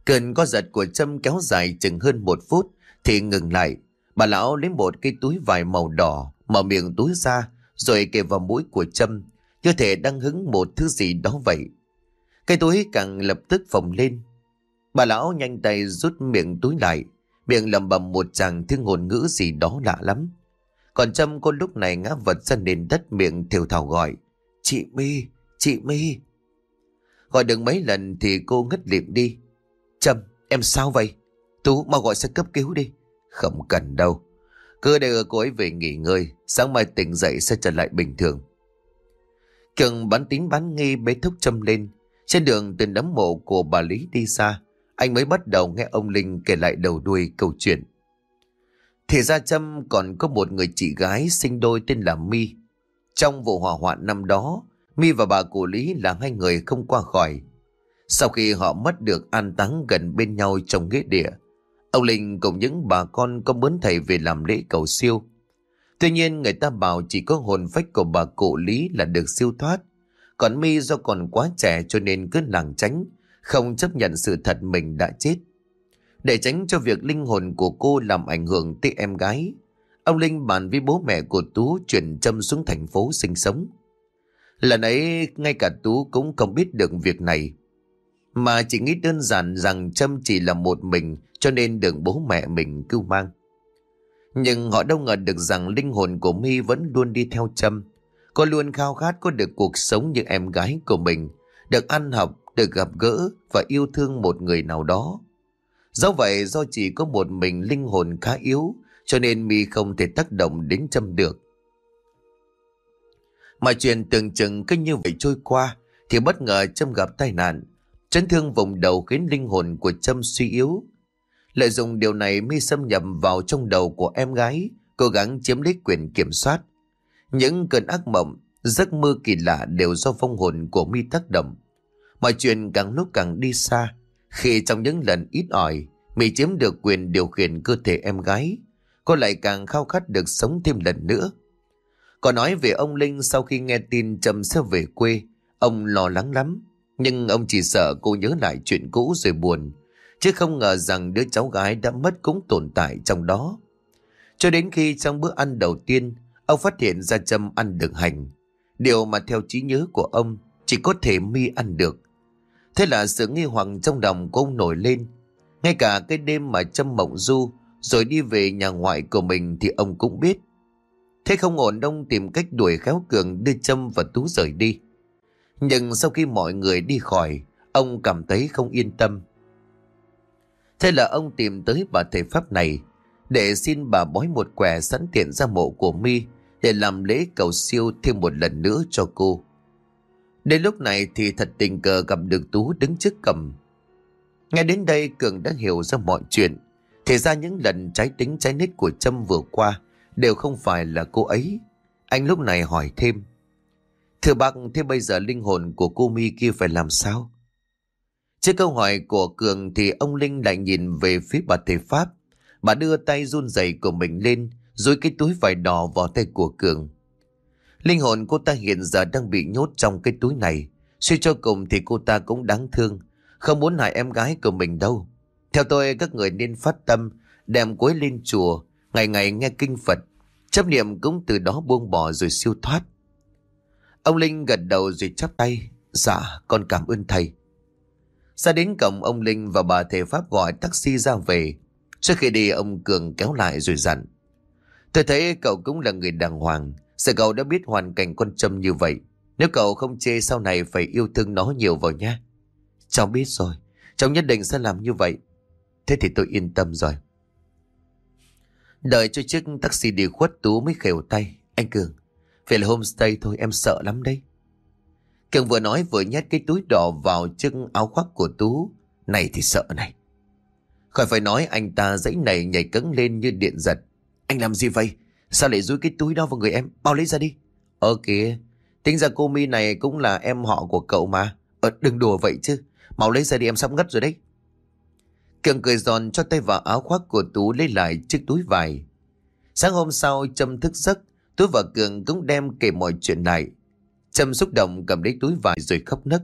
Cơn có giật của Trâm kéo dài chừng hơn một phút thì ngừng lại. Bà lão lấy một cái túi vải màu đỏ, mở miệng túi ra rồi kề vào mũi của Trâm như thể đang hứng một thứ gì đó vậy. Cái túi càng lập tức phồng lên. Bà lão nhanh tay rút miệng túi lại, miệng lầm bầm một chàng thứ ngôn ngữ gì đó lạ lắm. Còn Trâm cô lúc này ngã vật ra nền đất miệng thều thào gọi. Chị My, chị My. Gọi được mấy lần thì cô ngất liệm đi. Trâm, em sao vậy? Tú, mau gọi xe cấp cứu đi. Không cần đâu. Cứ để cô ấy về nghỉ ngơi, sáng mai tỉnh dậy sẽ trở lại bình thường. Cường bán tín bán nghi bế thúc Trâm lên. Trên đường từ đám mộ của bà Lý đi xa, anh mới bắt đầu nghe ông Linh kể lại đầu đuôi câu chuyện. Thì ra Trâm còn có một người chị gái sinh đôi tên là My. Trong vụ hỏa hoạn năm đó, Mi và bà cụ Lý là hai người không qua khỏi. Sau khi họ mất được an táng gần bên nhau trong nghĩa địa, ông Linh cùng những bà con có muốn thầy về làm lễ cầu siêu. Tuy nhiên người ta bảo chỉ có hồn phách của bà cụ Lý là được siêu thoát. Còn Mi do còn quá trẻ cho nên cứ lảng tránh, không chấp nhận sự thật mình đã chết. Để tránh cho việc linh hồn của cô làm ảnh hưởng tới em gái, ông Linh bàn với bố mẹ của Tú chuyển Trâm xuống thành phố sinh sống. Lần ấy, ngay cả Tú cũng không biết được việc này. Mà chỉ nghĩ đơn giản rằng Trâm chỉ là một mình cho nên được bố mẹ mình cứu mang. Nhưng họ đâu ngờ được rằng linh hồn của My vẫn luôn đi theo Trâm. Cô luôn khao khát có được cuộc sống như em gái của mình, được ăn học, được gặp gỡ và yêu thương một người nào đó. Do vậy do chỉ có một mình linh hồn khá yếu cho nên mi không thể tác động đến Trâm được. Mà chuyện tưởng chừng cứ như vậy trôi qua thì bất ngờ Trâm gặp tai nạn. Chấn thương vùng đầu khiến linh hồn của Trâm suy yếu. Lợi dụng điều này mi xâm nhập vào trong đầu của em gái, cố gắng chiếm lấy quyền kiểm soát. Những cơn ác mộng, giấc mơ kỳ lạ đều do phong hồn của mi tác động. Mọi chuyện càng lúc càng đi xa, khi trong những lần ít ỏi, mi chiếm được quyền điều khiển cơ thể em gái, cô lại càng khao khát được sống thêm lần nữa có nói về ông Linh sau khi nghe tin Trâm sẽ về quê, ông lo lắng lắm. Nhưng ông chỉ sợ cô nhớ lại chuyện cũ rồi buồn. chứ không ngờ rằng đứa cháu gái đã mất cũng tồn tại trong đó. Cho đến khi trong bữa ăn đầu tiên, ông phát hiện ra Trâm ăn được hành. Điều mà theo trí nhớ của ông, chỉ có thể mi ăn được. Thế là sự nghi hoặc trong lòng của ông nổi lên. Ngay cả cái đêm mà Trâm mộng du, rồi đi về nhà ngoại của mình thì ông cũng biết. Thế không ổn ông tìm cách đuổi khéo cường đưa châm và Tú rời đi. Nhưng sau khi mọi người đi khỏi, ông cảm thấy không yên tâm. Thế là ông tìm tới bà thầy Pháp này để xin bà bói một quẻ sẵn tiện ra mộ của mi để làm lễ cầu siêu thêm một lần nữa cho cô. Đến lúc này thì thật tình cờ gặp được Tú đứng trước cầm. nghe đến đây Cường đã hiểu ra mọi chuyện. Thì ra những lần trái tính trái nết của Trâm vừa qua đều không phải là cô ấy. Anh lúc này hỏi thêm. Thưa bác, thế bây giờ linh hồn của cô Mi kia phải làm sao? Trước câu hỏi của Cường thì ông Linh lại nhìn về phía bà thầy Pháp. Bà đưa tay run rẩy của mình lên, rồi cái túi vải đỏ vào tay của Cường. Linh hồn cô ta hiện giờ đang bị nhốt trong cái túi này. Suy cho cùng thì cô ta cũng đáng thương, không muốn hại em gái của mình đâu. Theo tôi, các người nên phát tâm, đem cuối lên chùa, ngày ngày nghe kinh Phật. Chấp niệm cũng từ đó buông bỏ rồi siêu thoát. Ông Linh gật đầu rồi chắp tay. Dạ, con cảm ơn thầy. Ra đến cổng ông Linh và bà thầy Pháp gọi taxi ra về. Trước khi đi ông Cường kéo lại rồi dặn. Tôi thấy cậu cũng là người đàng hoàng. Sợ cậu đã biết hoàn cảnh con Trâm như vậy. Nếu cậu không chê sau này phải yêu thương nó nhiều vào nhé. Cháu biết rồi. Cháu nhất định sẽ làm như vậy. Thế thì tôi yên tâm rồi. Đợi cho chiếc taxi đi khuất Tú mới khều tay. Anh Cường, về là homestay thôi em sợ lắm đấy. Cường vừa nói vừa nhét cái túi đỏ vào chiếc áo khoác của Tú. Này thì sợ này. Khỏi phải nói anh ta dãy này nhảy cứng lên như điện giật. Anh làm gì vậy? Sao lại rúi cái túi đó vào người em? Bao lấy ra đi. Ờ kìa, tính ra cô Mi này cũng là em họ của cậu mà. Ờ đừng đùa vậy chứ. Mau lấy ra đi em sắp ngất rồi đấy. Cường cười giòn cho tay vào áo khoác của Tú lấy lại chiếc túi vải. Sáng hôm sau Trâm thức giấc, Tú và Cường cũng đem kể mọi chuyện này Trâm xúc động cầm lấy túi vải rồi khóc nấc.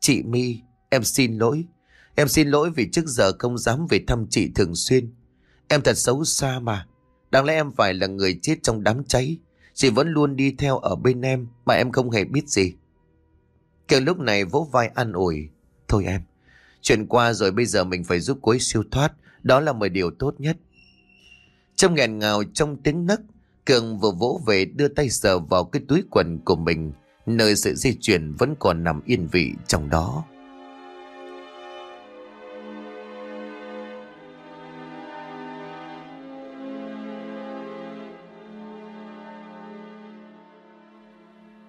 Chị My, em xin lỗi. Em xin lỗi vì trước giờ không dám về thăm chị thường xuyên. Em thật xấu xa mà. Đáng lẽ em phải là người chết trong đám cháy. Chị vẫn luôn đi theo ở bên em mà em không hề biết gì. Cường lúc này vỗ vai an ủi. Thôi em, chuyện qua rồi bây giờ mình phải giúp cô ấy siêu thoát. Đó là một điều tốt nhất. Trong nghẹn ngào trong tiếng nấc, Cường vừa vỗ về đưa tay sờ vào cái túi quần của mình, nơi sự di chuyển vẫn còn nằm yên vị trong đó.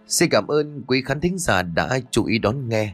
Xin cảm ơn quý khán thính giả đã chú ý đón nghe.